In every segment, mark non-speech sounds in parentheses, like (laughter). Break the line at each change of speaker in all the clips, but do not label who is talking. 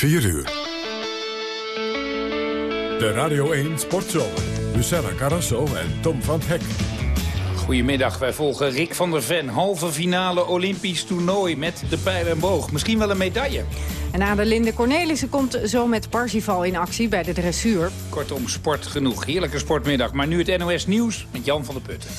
4 uur. De Radio 1 Sportzomer. Lucella Carrasso en Tom van Hek.
Goedemiddag, wij volgen Rick van der Ven. Halve finale Olympisch toernooi met de pijl en boog. Misschien wel een medaille.
En Adelinde Cornelissen komt zo met Parsifal in actie bij de dressuur.
Kortom, sport genoeg. Heerlijke sportmiddag. Maar nu het NOS Nieuws met Jan van der Putten.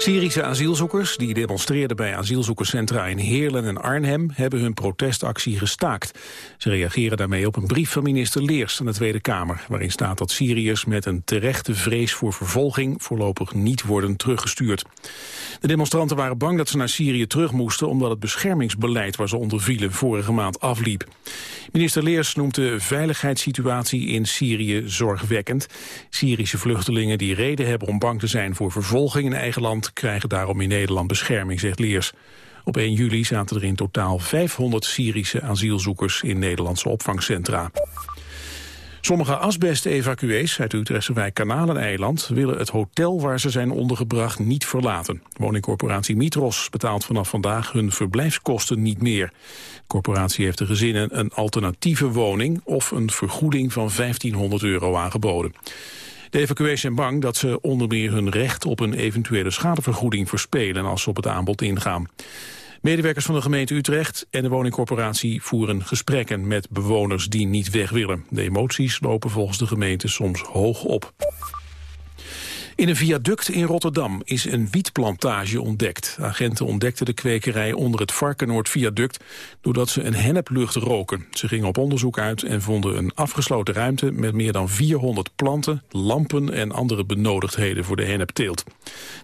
Syrische asielzoekers die demonstreerden bij asielzoekerscentra in Heerlen en Arnhem hebben hun protestactie gestaakt. Ze reageren daarmee op een brief van minister Leers aan de Tweede Kamer, waarin staat dat Syriërs met een terechte vrees voor vervolging voorlopig niet worden teruggestuurd. De demonstranten waren bang dat ze naar Syrië terug moesten omdat het beschermingsbeleid waar ze onder vielen vorige maand afliep. Minister Leers noemt de veiligheidssituatie in Syrië zorgwekkend. Syrische vluchtelingen die reden hebben om bang te zijn voor vervolging in eigen land krijgen daarom in Nederland bescherming, zegt Leers. Op 1 juli zaten er in totaal 500 Syrische asielzoekers in Nederlandse opvangcentra. Sommige asbest-evacuees uit Utrechtse wijk Kanaleneiland willen het hotel waar ze zijn ondergebracht niet verlaten. Woningcorporatie Mitros betaalt vanaf vandaag hun verblijfskosten niet meer. De corporatie heeft de gezinnen een alternatieve woning of een vergoeding van 1500 euro aangeboden. De evacuees zijn bang dat ze onder meer hun recht op een eventuele schadevergoeding verspelen als ze op het aanbod ingaan. Medewerkers van de gemeente Utrecht en de woningcorporatie voeren gesprekken met bewoners die niet weg willen. De emoties lopen volgens de gemeente soms hoog op. In een viaduct in Rotterdam is een wietplantage ontdekt. Agenten ontdekten de kwekerij onder het Varkenoord-viaduct... doordat ze een henneplucht roken. Ze gingen op onderzoek uit en vonden een afgesloten ruimte... met meer dan 400 planten, lampen en andere benodigdheden voor de hennepteelt.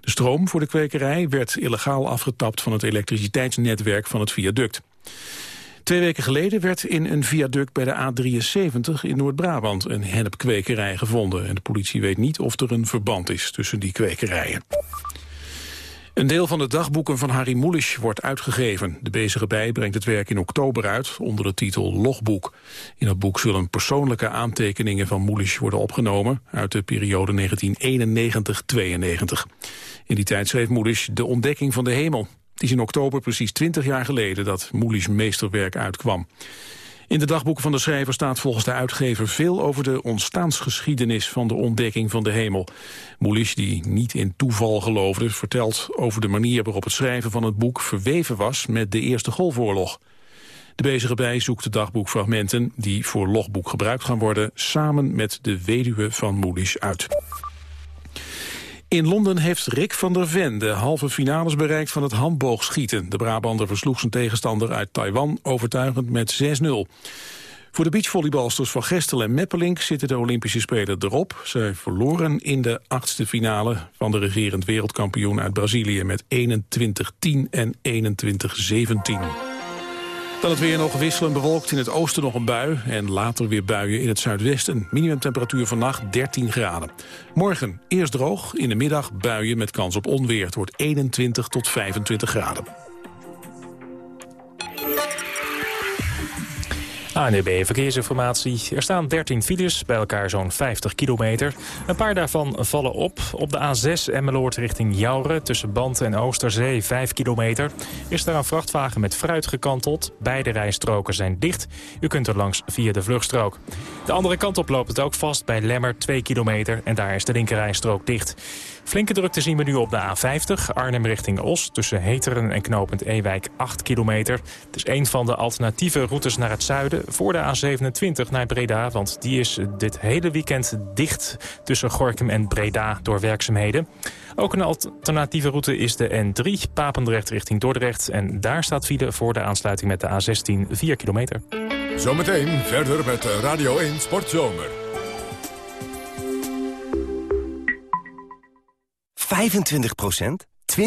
De stroom voor de kwekerij werd illegaal afgetapt... van het elektriciteitsnetwerk van het viaduct. Twee weken geleden werd in een viaduct bij de A73 in Noord-Brabant een hennepkwekerij gevonden. En de politie weet niet of er een verband is tussen die kwekerijen. Een deel van de dagboeken van Harry Mulisch wordt uitgegeven. De bezige bij brengt het werk in oktober uit onder de titel Logboek. In dat boek zullen persoonlijke aantekeningen van Mulisch worden opgenomen... uit de periode 1991-92. In die tijd schreef Mulisch De ontdekking van de hemel. Het is in oktober precies 20 jaar geleden dat Moeli's meesterwerk uitkwam. In de dagboeken van de schrijver staat volgens de uitgever veel over de ontstaansgeschiedenis van de ontdekking van de hemel. Moelis, die niet in toeval geloofde, vertelt over de manier waarop het schrijven van het boek verweven was met de Eerste Golfoorlog. De bezige bij zoekt de dagboekfragmenten die voor logboek gebruikt gaan worden samen met de weduwe van Moelis uit. In Londen heeft Rick van der Ven de halve finales bereikt van het handboogschieten. De Brabander versloeg zijn tegenstander uit Taiwan overtuigend met 6-0. Voor de beachvolleybalsters van Gestel en Meppelink zitten de Olympische Spelen erop. Zij verloren in de achtste finale van de regerend wereldkampioen uit Brazilië met 21-10 en 21-17. Dan het weer nog wisselend bewolkt. In het oosten nog een bui en later weer buien in het zuidwesten. Minimumtemperatuur vannacht 13 graden. Morgen eerst droog, in de middag buien met kans op onweer. Het wordt 21 tot 25 graden.
ANUB Verkeersinformatie. Er staan 13 files, bij elkaar zo'n 50 kilometer. Een paar daarvan vallen op. Op de A6 Emmeloord richting Jouren tussen Band en Oosterzee 5 kilometer. Is daar een vrachtwagen met fruit gekanteld. Beide rijstroken zijn dicht. U kunt er langs via de vluchtstrook. De andere kant op loopt het ook vast bij Lemmer 2 kilometer. En daar is de linkerrijstrook dicht. Flinke drukte zien we nu op de A50, Arnhem richting Os... tussen Heteren en knooppunt Ewijk 8 kilometer. Het is een van de alternatieve routes naar het zuiden... voor de A27 naar Breda, want die is dit hele weekend dicht... tussen Gorkum en Breda door werkzaamheden. Ook een alternatieve route is de N3, Papendrecht richting Dordrecht... en daar staat file voor de aansluiting met de A16 4 kilometer.
Zometeen verder met Radio 1 Sportzomer.
25% 20%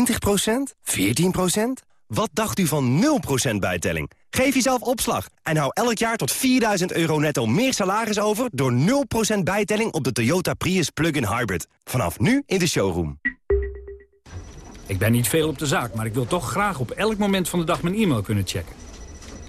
14% Wat dacht u van 0% bijtelling? Geef jezelf opslag en hou elk jaar tot 4000 euro netto meer salaris over... door 0% bijtelling op de Toyota Prius Plug-in Hybrid. Vanaf nu in de showroom.
Ik ben niet veel op de zaak, maar ik wil toch graag op elk moment van de dag mijn e-mail kunnen checken.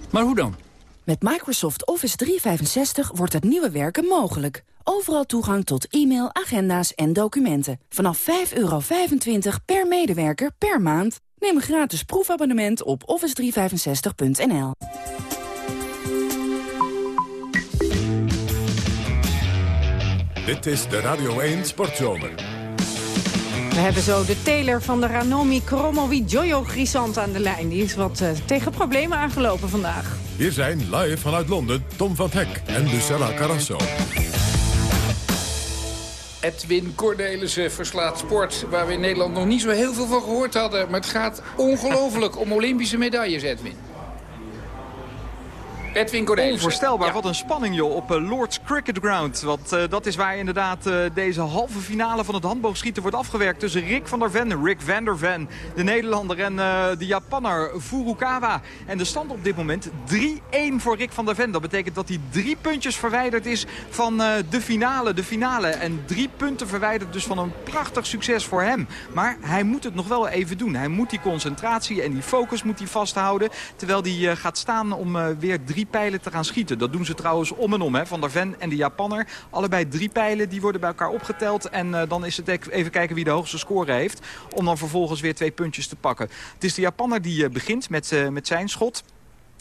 Maar hoe dan?
Met Microsoft Office 365 wordt het nieuwe werken mogelijk. Overal toegang tot e-mail, agenda's en documenten. Vanaf 5,25 per medewerker per maand. Neem een gratis proefabonnement op office365.nl.
Dit is de Radio 1 Sportzomer.
We hebben zo de teler van de Ranomi Kromowi Jojo Grisant aan de lijn. Die is wat eh, tegen problemen aangelopen vandaag.
Hier zijn live vanuit Londen Tom van Hek en Lucella Carasso.
Edwin Cornelissen verslaat sport waar we in Nederland nog niet zo heel veel van gehoord hadden. Maar het gaat ongelooflijk om Olympische medailles, Edwin. Edwin Cornelissen.
Onvoorstelbaar, wat een spanning joh, op uh, Lords Cricket Ground. Want uh, dat is waar inderdaad uh, deze halve finale van het handboogschieten wordt afgewerkt... tussen Rick van der Ven, Rick van der Ven, de Nederlander... en de Japanner Furukawa. En de stand op dit moment 3-1 voor Rick van der Ven. Dat betekent dat hij drie puntjes verwijderd is van de finale. De finale. En drie punten verwijderd dus van een prachtig succes voor hem. Maar hij moet het nog wel even doen. Hij moet die concentratie en die focus moet hij vasthouden... terwijl hij gaat staan om weer drie pijlen te gaan schieten. Dat doen ze trouwens om en om. Hè. Van der Ven en de Japanner. Allebei drie pijlen die worden bij elkaar opgeteld. En uh, dan is het even kijken wie de hoogste score heeft. Om dan vervolgens weer twee puntjes te pakken. Het is de Japanner die uh, begint met, uh, met zijn schot.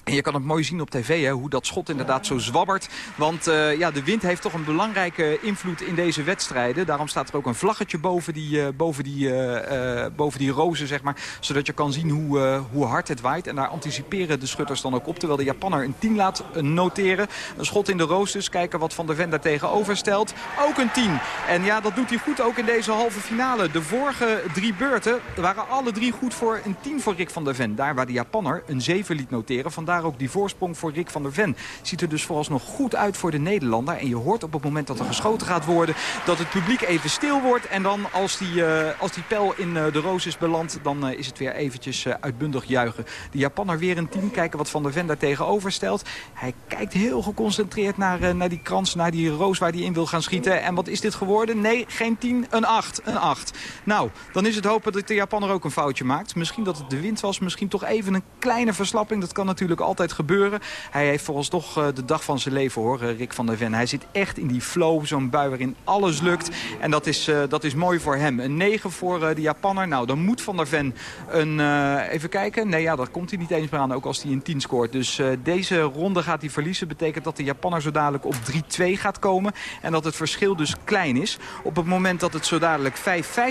En je kan het mooi zien op tv, hè, hoe dat schot inderdaad zo zwabbert. Want uh, ja, de wind heeft toch een belangrijke invloed in deze wedstrijden. Daarom staat er ook een vlaggetje boven die, uh, boven die, uh, boven die rozen, zeg maar. Zodat je kan zien hoe, hoe hard het waait. En daar anticiperen de schutters dan ook op. Terwijl de Japanner een 10 laat noteren. Een schot in de roos dus. Kijken wat Van der Ven daar tegenover stelt. Ook een 10. En ja, dat doet hij goed ook in deze halve finale. De vorige drie beurten waren alle drie goed voor een 10 voor Rick van der Ven. Daar waar de Japanner een 7 liet noteren. Vandaar ook die voorsprong voor Rick van der Ven. Ziet er dus vooralsnog goed uit voor de Nederlander. En je hoort op het moment dat er geschoten gaat worden... dat het publiek even stil wordt. En dan als die, uh, als die pijl in uh, de roos is beland... dan uh, is het weer eventjes uitbundig juichen. De Japanner weer een team. Kijken wat Van der Ven daar tegenover stelt. Hij kijkt heel geconcentreerd naar, naar die krans, naar die roos waar hij in wil gaan schieten. En wat is dit geworden? Nee, geen 10, een 8. Een 8. Nou, dan is het hopen dat de Japanner ook een foutje maakt. Misschien dat het de wind was. Misschien toch even een kleine verslapping. Dat kan natuurlijk altijd gebeuren. Hij heeft volgens toch uh, de dag van zijn leven hoor, uh, Rick van der Ven. Hij zit echt in die flow, zo'n bui waarin alles lukt. En dat is, uh, dat is mooi voor hem. Een 9 voor de Japanner. Nou, dan moet van der Ven een... even kijken. Nee, ja, daar komt hij niet eens meer aan, ook als hij een 10 scoort. Dus deze ronde gaat hij verliezen. Betekent dat de Japanner zo dadelijk op 3-2 gaat komen. En dat het verschil dus klein is. Op het moment dat het zo dadelijk 5-5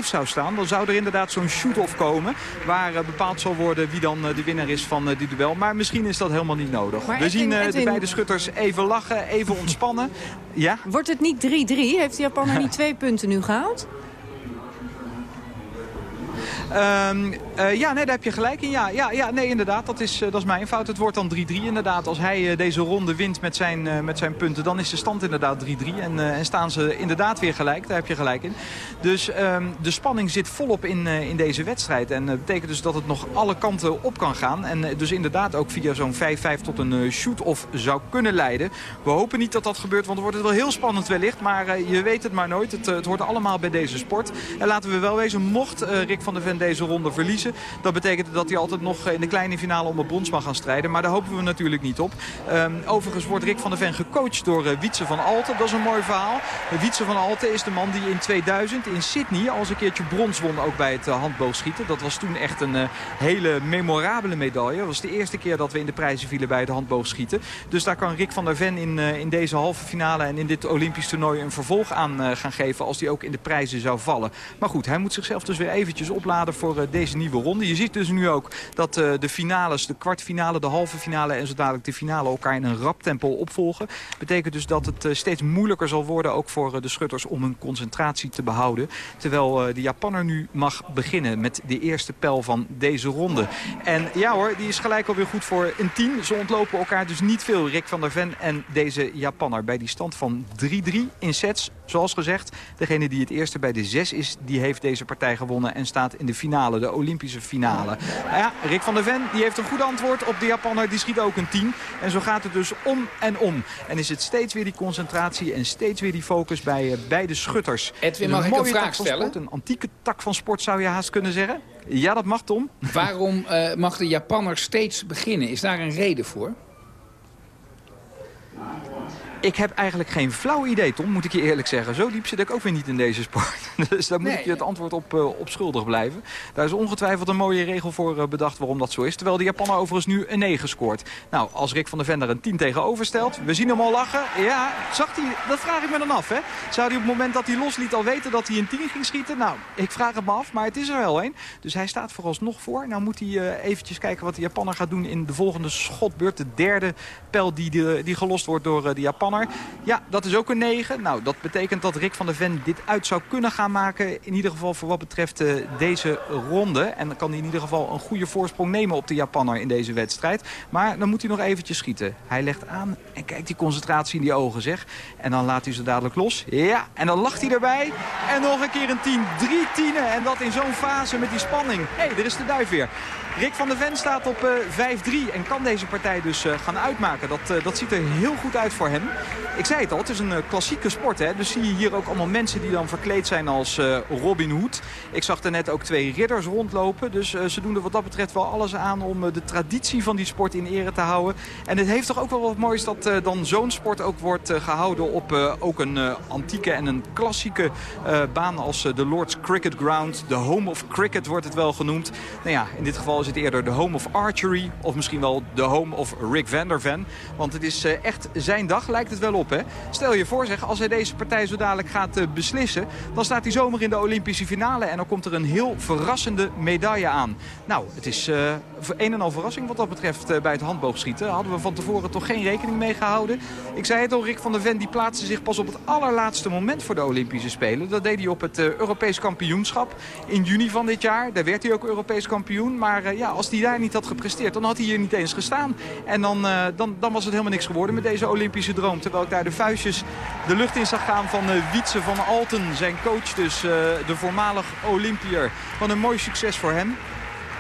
zou staan... dan zou er inderdaad zo'n shoot-off komen... waar bepaald zal worden wie dan de winnaar is van die duel. Maar misschien is dat helemaal niet nodig. Maar We zien uh, de beide schutters even lachen, even ontspannen. Ja?
Wordt het niet 3-3? Heeft de Japaner niet (laughs) twee punten nu gehaald?
Um, uh, ja, nee, daar heb je gelijk in. Ja, ja, ja nee, inderdaad, dat is, uh, dat is mijn fout. Het wordt dan 3-3 inderdaad. Als hij uh, deze ronde wint met zijn, met zijn punten, dan is de stand inderdaad 3-3. En, en, staan ze inderdaad weer gelijk. Daar heb je gelijk in. Dus um, de spanning zit volop in, in deze wedstrijd. En dat betekent dus dat het nog alle kanten op kan gaan. En dus inderdaad ook via zo'n 5-5 tot een shoot-off zou kunnen leiden. We hopen niet dat dat gebeurt, want dan wordt het wel heel spannend wellicht. Maar je weet het maar nooit. Het, het hoort allemaal bij deze sport. En laten we wel wezen, mocht Rick van der Ven deze ronde verliezen. Dat betekent dat hij altijd nog in de kleine finale om het brons mag gaan strijden. Maar daar hopen we natuurlijk niet op. Um, overigens wordt Rick van der Ven gecoacht door uh, Wietse van Alten. Dat is een mooi verhaal. Wietse van Alten is de man die in 2000 in Sydney al eens een keertje brons won. Ook bij het uh, handboogschieten. Dat was toen echt een uh, hele memorabele medaille. Dat was de eerste keer dat we in de prijzen vielen bij het handboogschieten. Dus daar kan Rick van der Ven in, in deze halve finale en in dit Olympisch toernooi een vervolg aan gaan geven. Als hij ook in de prijzen zou vallen. Maar goed, hij moet zichzelf dus weer eventjes opladen voor uh, deze nieuwe ronde. Je ziet dus nu ook dat uh, de finales, de kwartfinale, de halve finale en zo dadelijk de finale elkaar in een rap tempo opvolgen. Betekent dus dat het uh, steeds moeilijker zal worden ook voor de schutters om hun concentratie te behouden. Terwijl de Japanner nu mag beginnen met de eerste pijl van deze ronde. En ja hoor, die is gelijk alweer goed voor een 10. Ze ontlopen elkaar dus niet veel, Rick van der Ven en deze Japanner. Bij die stand van 3-3 in sets, zoals gezegd. Degene die het eerste bij de 6 is, die heeft deze partij gewonnen en staat in de finale, de Olympische finale. Nou ja, Rick van der Ven die heeft een goed antwoord op de Japanner. Die schiet ook een 10. En zo gaat het dus om en om. En is het steeds weer die concentratie en steeds weer die focus bij uh, beide schutters.
Edwin, mag ik een vraag stellen?
Sport, een antieke tak van sport zou je haast kunnen zeggen. Ja, dat mag Tom.
Waarom uh, mag de Japanner steeds beginnen? Is daar een reden voor?
Ik heb eigenlijk geen flauw idee, Tom, moet ik je eerlijk zeggen. Zo diep zit ik ook weer niet in deze sport. (laughs) Dus daar moet ik je het antwoord op, uh, op schuldig blijven. Daar is ongetwijfeld een mooie regel voor uh, bedacht waarom dat zo is. Terwijl de Japaner overigens nu een 9 scoort. Nou, als Rick van der Vender een 10 tegenover stelt. We zien hem al lachen. Ja, zag hij, dat vraag ik me dan af. Hè? Zou hij op het moment dat hij losliet al weten dat hij een 10 ging schieten? Nou, ik vraag het me af, maar het is er wel een. Dus hij staat vooralsnog voor. Nou moet hij uh, eventjes kijken wat de Japaner gaat doen in de volgende schotbeurt. De derde pijl die, die, die gelost wordt door de Japaner. Ja, dat is ook een 9. Nou, dat betekent dat Rick van der Ven dit uit zou kunnen gaan maken. In ieder geval voor wat betreft uh, deze ronde. En dan kan hij in ieder geval een goede voorsprong nemen op de Japanner in deze wedstrijd. Maar dan moet hij nog eventjes schieten. Hij legt aan en kijkt die concentratie in die ogen zeg. En dan laat hij ze dadelijk los. Ja, en dan lacht hij erbij. En nog een keer een 10. Drie tienen. En dat in zo'n fase met die spanning. Hé, hey, er is de duif weer. Rick van der Ven staat op uh, 5-3 en kan deze partij dus uh, gaan uitmaken. Dat, uh, dat ziet er heel goed uit voor hem. Ik zei het al, het is een klassieke sport. Hè? Dus zie je hier ook allemaal mensen die dan verkleed zijn als Robin Hood. Ik zag er net ook twee ridders rondlopen. Dus ze doen er wat dat betreft wel alles aan om de traditie van die sport in ere te houden. En het heeft toch ook wel wat moois dat dan zo'n sport ook wordt gehouden op ook een antieke en een klassieke baan als de Lord's Cricket Ground. De Home of Cricket wordt het wel genoemd. Nou ja, in dit geval is het eerder de home of archery. Of misschien wel de home of Rick Vanderven. Want het is echt zijn dag, lijkt het wel op. Hè? Stel je voor, zeg, als hij deze partij zo dadelijk gaat beslissen... dan staat hij zomer in de Olympische finale. En dan komt er een heel verrassende medaille aan. Nou, het is uh, een en al verrassing wat dat betreft bij het handboogschieten. Hadden we van tevoren toch geen rekening mee gehouden. Ik zei het al, Rick van der Ven die plaatste zich pas op het allerlaatste moment voor de Olympische Spelen. Dat deed hij op het Europees kampioenschap in juni van dit jaar. Daar werd hij ook Europees kampioen. Maar ja, als hij daar niet had gepresteerd, dan had hij hier niet eens gestaan. En dan, uh, dan, dan was het helemaal niks geworden met deze Olympische droom. Terwijl ik daar de vuistjes de lucht in zag gaan van uh, Wietse van Alten. Zijn coach dus, de voormalig Olympier. Wat een mooi succes voor hem.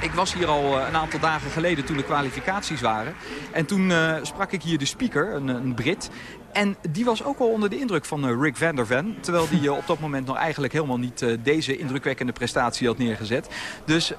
Ik was hier al een aantal dagen geleden toen de kwalificaties waren. En toen sprak ik hier de speaker, een, een Brit. En die was ook al onder de indruk van uh, Rick van der Ven. Terwijl die uh, op dat moment nog eigenlijk helemaal niet uh, deze indrukwekkende prestatie had neergezet. Dus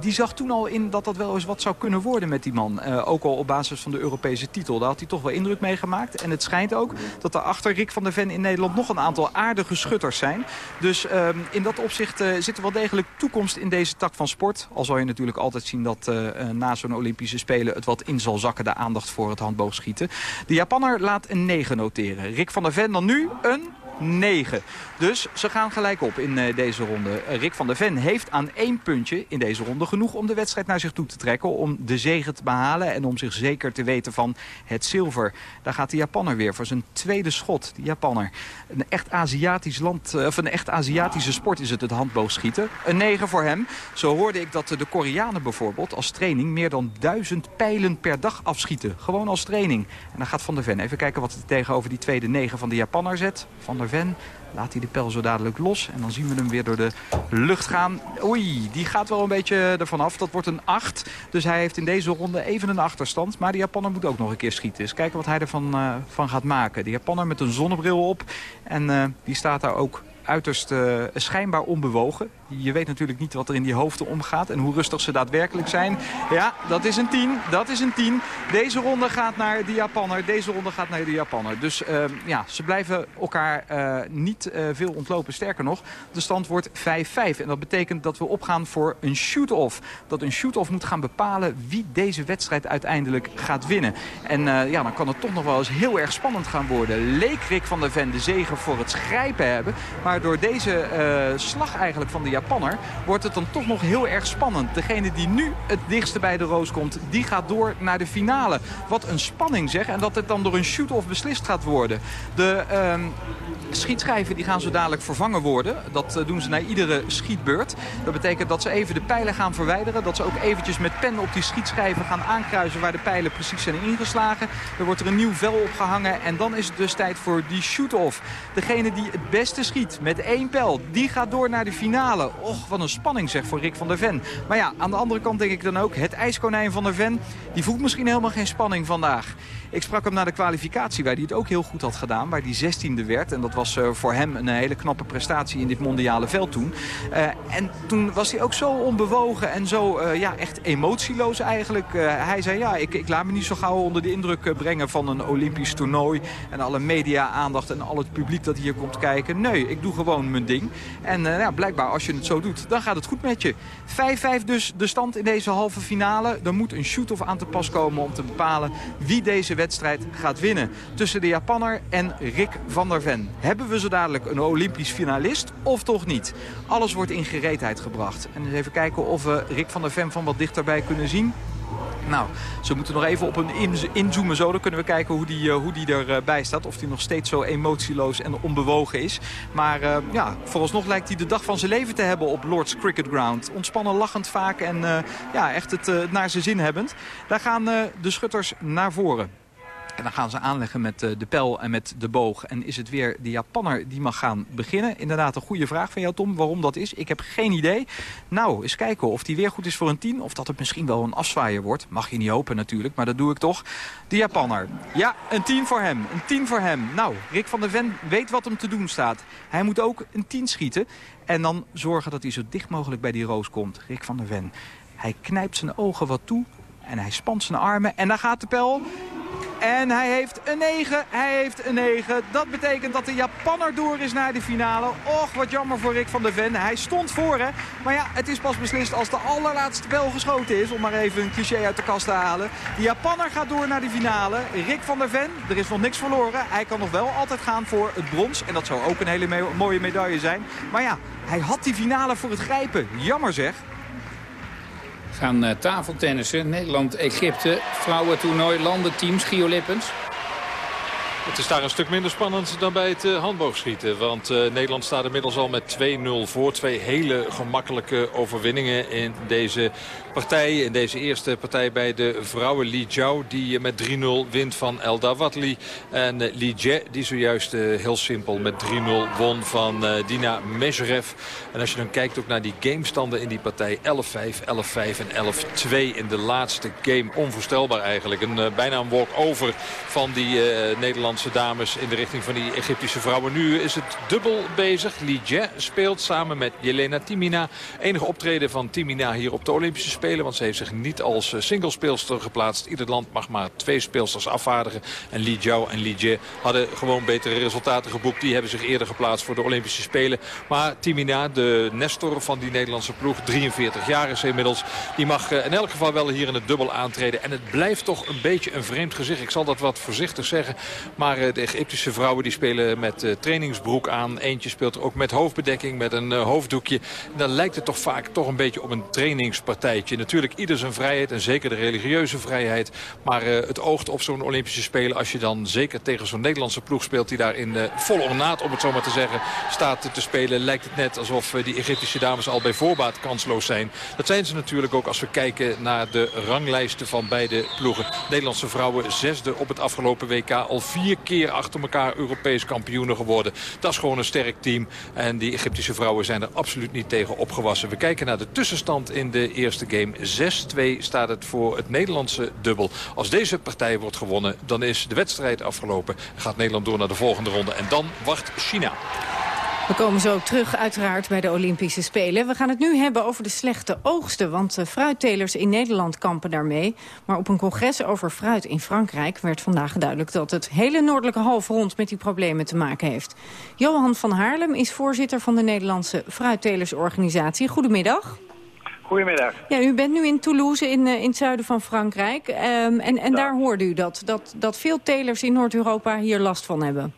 die zag toen al in dat dat wel eens wat zou kunnen worden met die man. ook al op basis van de Europese titel. Daar had hij toch wel indruk mee gemaakt. En het schijnt ook dat er achter Rick van der Ven in Nederland nog een aantal aardige schutters zijn. Dus ehm, in dat opzicht zit er wel degelijk toekomst in deze tak van sport. Al zal je natuurlijk altijd zien dat na zo'n Olympische Spelen het wat in zal zakken. De aandacht voor het handboogschieten. De Japanner laat een 9 noteren. Rick van der Ven dan nu een 9. Dus ze gaan gelijk op in uh, deze ronde. Uh, Rick van der Ven heeft aan één puntje in deze ronde genoeg om de wedstrijd naar zich toe te trekken. Om de zege te behalen en om zich zeker te weten van het zilver. Daar gaat de Japanner weer voor zijn tweede schot. De Japanner. Een echt Aziatisch land, uh, of een echt Aziatische sport is het, het handboogschieten. Een 9 voor hem. Zo hoorde ik dat de Koreanen bijvoorbeeld als training meer dan duizend pijlen per dag afschieten. Gewoon als training. En dan gaat Van der Ven even kijken wat hij tegenover die tweede 9 van de Japanner zet. Van der Laat hij de pijl zo dadelijk los. En dan zien we hem weer door de lucht gaan. Oei, die gaat wel een beetje ervan af. Dat wordt een 8. Dus hij heeft in deze ronde even een achterstand. Maar de Japanner moet ook nog een keer schieten. Dus kijken wat hij ervan uh, van gaat maken. De Japanner met een zonnebril op. En uh, die staat daar ook uiterst uh, schijnbaar onbewogen. Je weet natuurlijk niet wat er in die hoofden omgaat en hoe rustig ze daadwerkelijk zijn. Ja, dat is een 10. Dat is een 10. Deze ronde gaat naar de Japanner. Deze ronde gaat naar de Japanner. Dus uh, ja, ze blijven elkaar uh, niet veel ontlopen. Sterker nog, de stand wordt 5-5. En dat betekent dat we opgaan voor een shoot-off. Dat een shoot-off moet gaan bepalen wie deze wedstrijd uiteindelijk gaat winnen. En ja, dan kan het toch nog wel eens heel erg spannend gaan worden. Leek Rick van der Ven de zegen voor het grijpen hebben. Maar door deze slag eigenlijk van de Japanner wordt het dan toch nog heel erg spannend. Degene die nu het dichtste bij de roos komt, die gaat door naar de finale. Wat een spanning zeg. En dat het dan door een shoot-off beslist gaat worden. De uh, schietschijven die gaan zo dadelijk vervangen worden. Dat uh, doen ze na iedere schietbeurt. Dat betekent dat ze even de pijlen gaan verwijderen. Dat ze ook eventjes met pen op die schietschijven gaan aankruisen waar de pijlen precies zijn ingeslagen. Er wordt er een nieuw vel opgehangen. En dan is het dus tijd voor die shoot-off. Degene die het beste schiet met één pijl, die gaat door naar de finale finale. Och, wat een spanning zeg voor Rick van der Ven. Maar ja, aan de andere kant denk ik dan ook... het ijskonijn van der Ven, die voelt misschien helemaal geen spanning vandaag. Ik sprak hem na de kwalificatie, waar hij het ook heel goed had gedaan. Waar hij zestiende werd. En dat was uh, voor hem een hele knappe prestatie in dit mondiale veld toen. Uh, en toen was hij ook zo onbewogen en zo uh, ja, echt emotieloos eigenlijk. hij zei, ja, ik, ik, laat me niet zo gauw onder de indruk brengen van een Olympisch toernooi. En alle media-aandacht en al het publiek dat hier komt kijken. Nee, ik doe gewoon mijn ding. En ja, blijkbaar als je het zo doet, dan gaat het goed met je. 5-5 dus de stand in deze halve finale. Er moet een shoot-off aan te pas komen om te bepalen wie deze wedstrijd gaat winnen. Tussen de Japanner en Rick van der Ven. Hebben we zo dadelijk een Olympisch finalist of toch niet? Alles wordt in gereedheid gebracht. En eens even kijken of we Rick van der Ven van wat dichterbij kunnen zien. Nou, ze moeten nog even op een inzoomen zo. Dan kunnen we kijken hoe die, uh, hoe die erbij staat. Of hij nog steeds zo emotieloos en onbewogen is. Maar uh, ja, vooralsnog lijkt hij de dag van zijn leven te hebben op Lord's Cricket Ground. Ontspannen, lachend vaak en uh, ja, echt het naar zijn zin hebbend. Daar gaan de schutters naar voren. En dan gaan ze aanleggen met eh, de pijl en met de boog. En is het weer de Japanner die mag gaan beginnen? Inderdaad een goede vraag van jou, Tom. Waarom dat is? Ik heb geen idee. Nou, eens kijken of die weer goed is voor een 10. Of dat het misschien wel een afzwaaier wordt. Mag je niet hopen natuurlijk, maar dat doe ik toch. De Japanner. Ja, een 10 voor hem. Een 10 voor hem. Nou, Rick van der Ven weet wat hem te doen staat. Hij moet ook een 10 schieten. En dan zorgen dat hij zo dicht mogelijk bij die roos komt. Rick van der Ven. Hij knijpt zijn ogen wat toe. En hij spant zijn armen. En daar gaat de pijl. En hij heeft een 9. Hij heeft een 9. Dat betekent dat de Japanner door is naar de finale. Och, wat jammer voor Rick van der Ven. Hij stond voor, hè. Maar ja, het is pas beslist als de allerlaatste bel geschoten is. Om maar even een cliché uit de kast te halen. De Japanner gaat door naar de finale. Rick van der Ven, er is nog niks verloren. Hij kan nog wel altijd gaan voor het brons. En dat zou ook een hele mooie medaille zijn. Maar ja, hij had die finale voor het grijpen. Jammer zeg
gaan uh, tafeltennissen. Nederland, Egypte, vrouwentoernooi, landenteams, Gio Lippens.
Het is daar een stuk minder spannend dan bij het uh, handboogschieten. Want uh, Nederland staat inmiddels al met 2-0 voor. Twee hele gemakkelijke overwinningen in deze partij. In deze eerste partij bij de vrouwen Li Jiao. Die met 3-0 wint van Elda Watli. En uh, Li Jie die zojuist heel simpel met 3-0 won van Dina Mezherev. En als je dan kijkt ook naar die gamestanden in die partij. 11-5, 11-5 en 11-2 in de laatste game. Onvoorstelbaar eigenlijk. Een, bijna een walk-over van die Nederlandse dames in de richting van die Egyptische vrouwen. Nu is het dubbel bezig. Li Jie speelt samen met Jelena Timina. Enige optreden van Timina hier op de Olympische Spelen. Want ze heeft zich niet als eh, singlespeelster geplaatst. Ieder land mag maar twee speelsters afvaardigen. En Li Jiao en Li Jie hadden gewoon betere resultaten geboekt. Die hebben zich eerder geplaatst voor de Olympische Spelen. Maar Timina, de nestor van die Nederlandse ploeg, 43 jaar is inmiddels. Die mag eh, in elk geval wel hier in het dubbel aantreden. En het blijft toch een beetje een vreemd gezicht. Ik zal dat wat voorzichtig zeggen. Maar eh, de Egyptische vrouwen die spelen met trainingsbroek aan. Eentje speelt er ook met hoofdbedekking, met een hoofddoekje. En dan lijkt het toch vaak toch een beetje op een trainingspartijtje. Natuurlijk ieder zijn vrijheid en zeker de religieuze vrijheid. Maar het oogt op zo'n Olympische Spelen als je dan zeker tegen zo'n Nederlandse ploeg speelt... die daar in volle ornaat, om het zo maar te zeggen, staat te spelen... lijkt het net alsof die Egyptische dames al bij voorbaat kansloos zijn. Dat zijn ze natuurlijk ook als we kijken naar de ranglijsten van beide ploegen. Nederlandse vrouwen zesde op het afgelopen WK al vier keer achter elkaar Europees kampioenen geworden. Dat is gewoon een sterk team. En die Egyptische vrouwen zijn er absoluut niet tegen opgewassen. We kijken naar de tussenstand in de eerste game. 6-2 staat het voor het Nederlandse dubbel. Als deze partij wordt gewonnen, dan is de wedstrijd afgelopen. Gaat Nederland door naar de volgende ronde. En dan wacht China.
We komen zo terug uiteraard bij de Olympische Spelen. We gaan het nu hebben over de slechte oogsten. Want fruittelers in Nederland kampen daarmee. Maar op een congres over fruit in Frankrijk werd vandaag duidelijk... dat het hele noordelijke halfrond met die problemen te maken heeft. Johan van Haarlem is voorzitter van de Nederlandse Fruittelersorganisatie. Goedemiddag.
Goedemiddag.
Ja, u bent nu in Toulouse in, uh, in het zuiden van Frankrijk. Um, en en daar hoorde u dat, dat, dat veel telers in Noord-Europa hier last van hebben.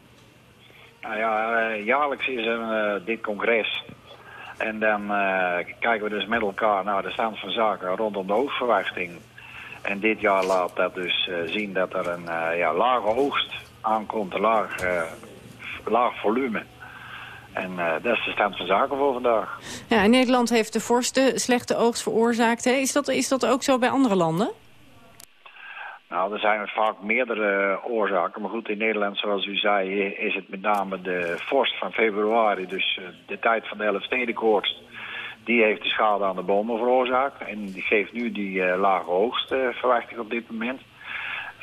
Nou ja, eh, jaarlijks is er uh, dit congres. En dan uh, kijken we dus met elkaar naar de stand van zaken rondom de oogstverwachting. En dit jaar laat dat dus zien dat er een ja, lage oogst aankomt, een laag, laag volume. En dat is de stand van zaken voor vandaag.
Ja, Nederland heeft de vorste slechte oogst veroorzaakt. Hè? Is, dat, is dat ook zo bij andere landen?
Nou, er zijn vaak meerdere oorzaken. Maar goed, in Nederland, zoals u zei, is het met name de vorst van februari. Dus eh, de tijd van de Elfstedenkoorts. Die heeft de schade aan de bomen veroorzaakt. En die geeft nu die uh, lage oogst, uh, verwacht ik op dit moment.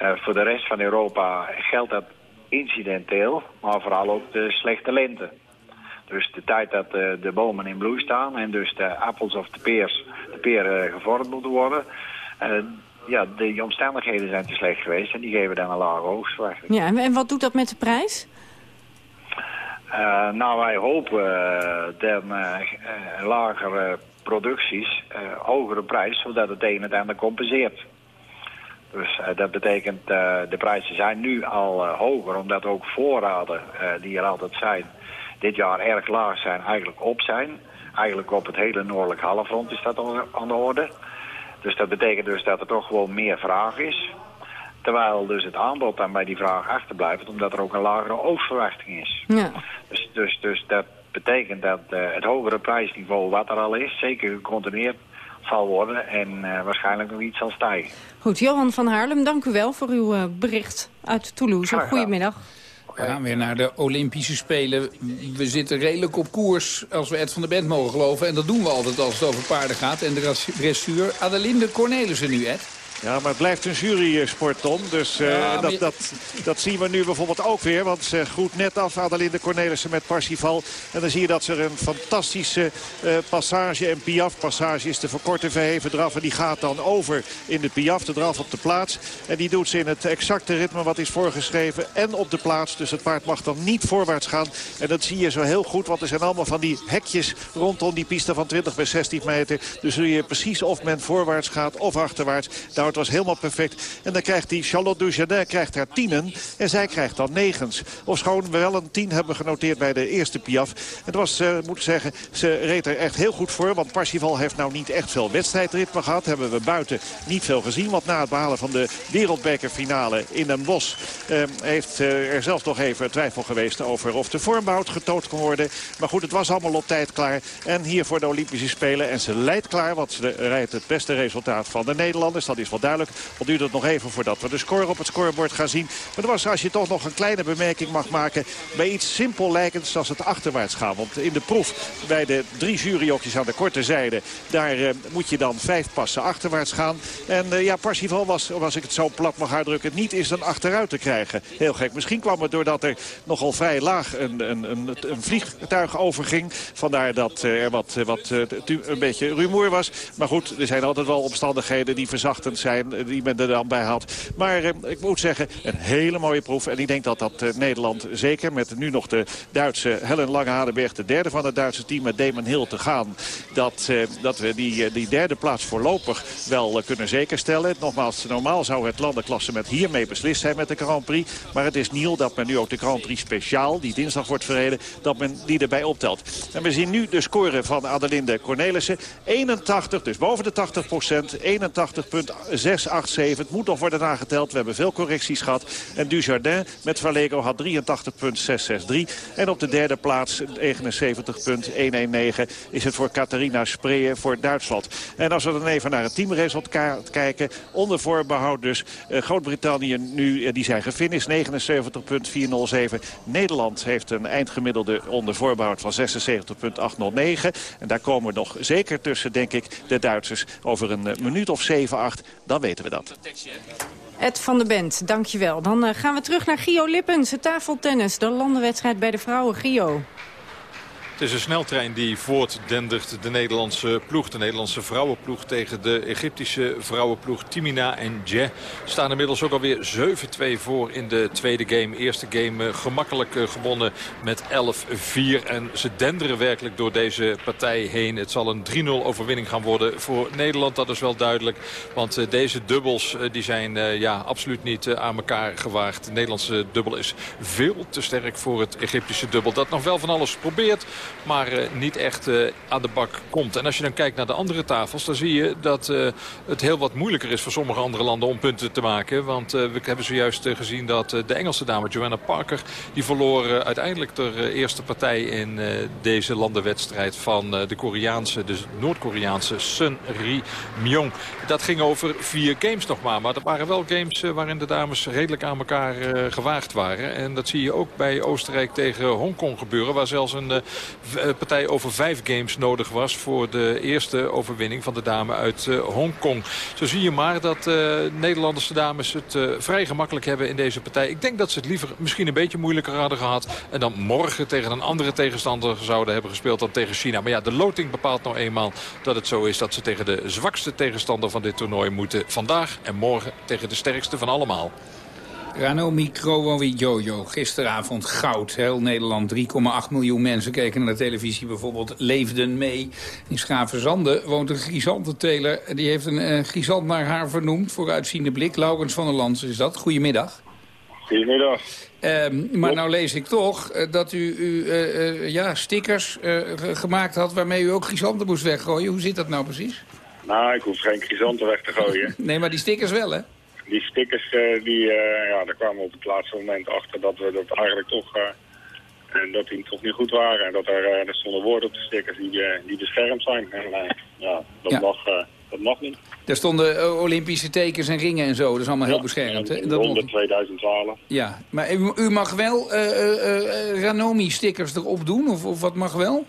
Uh, voor de rest van Europa geldt dat incidenteel, maar vooral ook de slechte lente. Dus de tijd dat de bomen in bloei staan en dus de appels of de peers, de peren gevormd moeten worden... ja, de omstandigheden zijn te slecht geweest en die geven dan een lage oogstverwachting.
Ja, en wat doet dat met de prijs?
Uh, nou, wij hopen uh, dan uh, lagere producties, hogere prijs, zodat het een het ander compenseert. Dus dat betekent, de prijzen zijn nu al hoger, omdat ook voorraden die er altijd zijn, dit jaar erg laag zijn, eigenlijk op zijn. Eigenlijk op het hele noordelijk halfrond is dat aan de orde. Dus dat betekent dus dat er toch gewoon meer vraag is. Terwijl dus het aanbod dan bij die vraag achterblijft, omdat er ook een lagere oogstverwachting is.
Ja.
Dus, dus, dus dat betekent dat uh, het hogere prijsniveau wat er al is, zeker gecontinueerd zal worden en uh, waarschijnlijk nog iets zal stijgen.
Goed, Johan van Haarlem, dank u wel voor uw uh, bericht uit Toulouse. Goedemiddag.
We gaan weer naar de Olympische Spelen. We zitten redelijk op koers, als we Ed van der Bent mogen geloven. En dat doen we altijd als het over paarden gaat. En de dressuur. Adelinde Cornelissen nu, Ed.
Ja, maar het blijft een jurysport, Tom. Dus uh, ja, dat, dat, dat zien we nu bijvoorbeeld ook weer. Want ze groet net af Adelinde Cornelissen met Parsifal. En dan zie je dat ze een fantastische uh, passage en Piaf-passage is. De verkorte verheven draf. En die gaat dan over in de Piaf, de draf op de plaats. En die doet ze in het exacte ritme wat is voorgeschreven. En op de plaats. Dus het paard mag dan niet voorwaarts gaan. En dat zie je zo heel goed. Want er zijn allemaal van die hekjes rondom die piste van 20 bij 60 meter. Dus zie je precies of men voorwaarts gaat of achterwaarts. Daar het was helemaal perfect. En dan krijgt die Charlotte Dujardin krijgt haar tienen. En zij krijgt dan negens. Ofschoon we wel een tien hebben genoteerd bij de eerste Piaf. Het was, uh, moet zeggen, ze reed er echt heel goed voor. Want Parsifal heeft nou niet echt veel wedstrijdritme gehad. Hebben we buiten niet veel gezien. Want na het behalen van de wereldbekerfinale in Den Bosch... Uh, heeft uh, er zelfs nog even twijfel geweest over of de vormbout getoond kon worden. Maar goed, het was allemaal op tijd klaar. En hier voor de Olympische Spelen. En ze leidt klaar, want ze rijdt het beste resultaat van de Nederlanders. Dat is duidelijk. Al duurt het nog even voordat we de score op het scorebord gaan zien. Maar er was, als je toch nog een kleine bemerking mag maken... bij iets simpel lijkends als het achterwaarts gaan. Want in de proef bij de drie juryokjes aan de korte zijde... daar uh, moet je dan vijf passen achterwaarts gaan. En uh, ja, Parsifal was, als ik het zo plat mag uitdrukken... niet is dan achteruit te krijgen. Heel gek. Misschien kwam het doordat er nogal vrij laag een, een, een, vliegtuig overging. Vandaar dat uh, er wat, wat een beetje rumoer was. Maar goed, er zijn altijd wel omstandigheden die verzachtend zijn die men er dan bij had. Maar eh, ik moet zeggen, een hele mooie proef. En ik denk dat dat eh, Nederland zeker met nu nog de Duitse Helen Lange-Hadenberg... de derde van het Duitse team met Damon Hill te gaan... dat, eh, dat we die, die derde plaats voorlopig wel kunnen zekerstellen. Nogmaals, normaal zou het landenklasse met hiermee beslist zijn met de Grand Prix. Maar het is nieuw dat men nu ook de Grand Prix speciaal, die dinsdag wordt verreden... dat men die erbij optelt. En we zien nu de score van Adelinde Cornelissen. 81, dus boven de 80 procent. 81,6 6,87. Het moet nog worden nageteld. We hebben veel correcties gehad. En Dujardin met Valego had 83,663. En op de derde plaats 79,119 is het voor Catharina Spreeën voor Duitsland. En als we dan even naar het teamresultaat kijken. Onder voorbehoud dus uh, Groot-Brittannië nu, uh, die zijn gefinished. 79,407. Nederland heeft een eindgemiddelde onder voorbehoud van 76,809. En daar komen we nog zeker tussen, denk ik, de Duitsers over een uh, minuut of 7, 8. Dan weten we dat.
Ed van der Bent, dankjewel. Dan uh, gaan we terug naar Gio Lippens, de tafeltennis. De landenwedstrijd bij de vrouwen. Gio.
Het is een sneltrein die voortdendert de Nederlandse ploeg. De Nederlandse vrouwenploeg tegen de Egyptische vrouwenploeg Timina en Je. Staan inmiddels ook alweer 7-2 voor in de tweede game. Eerste game eh, gemakkelijk eh, gewonnen met 11-4. En ze denderen werkelijk door deze partij heen. Het zal een 3-0 overwinning gaan worden voor Nederland. Dat is wel duidelijk. Want eh, deze dubbels die zijn ja, absoluut niet aan elkaar gewaagd. De Nederlandse dubbel is veel te sterk voor het Egyptische dubbel. Dat nog wel van alles probeert. Maar uh, niet echt uh, aan de bak komt. En als je dan kijkt naar de andere tafels. Dan zie je dat uh, het heel wat moeilijker is voor sommige andere landen om punten te maken. Want we hebben zojuist gezien dat de Engelse dame Joanna Parker. Die verloor uiteindelijk de eerste partij in deze landenwedstrijd van de Koreaanse, de Noord-Koreaanse Sun Ri Myung. Dat ging over vier games nog maar. Maar dat waren wel games waarin de dames redelijk aan elkaar gewaagd waren. En dat zie je ook bij Oostenrijk tegen Hongkong gebeuren. Waar zelfs een partij over vijf games nodig was... voor de eerste overwinning van de dame uit Hongkong. Zo zie je maar dat Nederlandse dames het vrij gemakkelijk hebben in deze partij. Ik denk dat ze het liever misschien een beetje moeilijker hadden gehad... en dan morgen tegen een andere tegenstander zouden hebben gespeeld dan tegen China. Maar ja, de loting bepaalt nou eenmaal dat het zo is dat ze tegen de zwakste tegenstander van dit toernooi moeten vandaag en morgen tegen de sterkste van allemaal.
Ranomi Jojo, gisteravond goud. Heel Nederland, 3,8 miljoen mensen keken naar de televisie bijvoorbeeld, leefden mee. In Schavenzande woont een grisantenteler. Die heeft een uh, naar haar vernoemd, vooruitziende blik. Laurens van der Lans is dat. Goedemiddag.
Goedemiddag.
Um, maar nou lees ik toch uh, dat u, u uh, ja, stickers gemaakt had waarmee u ook grisanten moest weggooien. Hoe zit dat nou precies?
Nou, ik hoef geen grisanten weg te gooien. (laughs)
nee, maar die stickers wel, hè?
Die stickers, uh, die, uh, ja, daar kwamen we op het laatste moment achter dat we dat eigenlijk toch... Uh, en dat die toch niet goed waren. En dat er, er stonden woorden op de stickers die, die beschermd zijn. En ja, dat, ja. Mag, dat mag niet.
Er stonden Olympische tekens en ringen en zo. Dat is allemaal heel beschermd. Hè?
Dat 100, 2012.
Ja, maar u, u mag wel Ranomi-stickers erop doen? Of, of wat mag wel?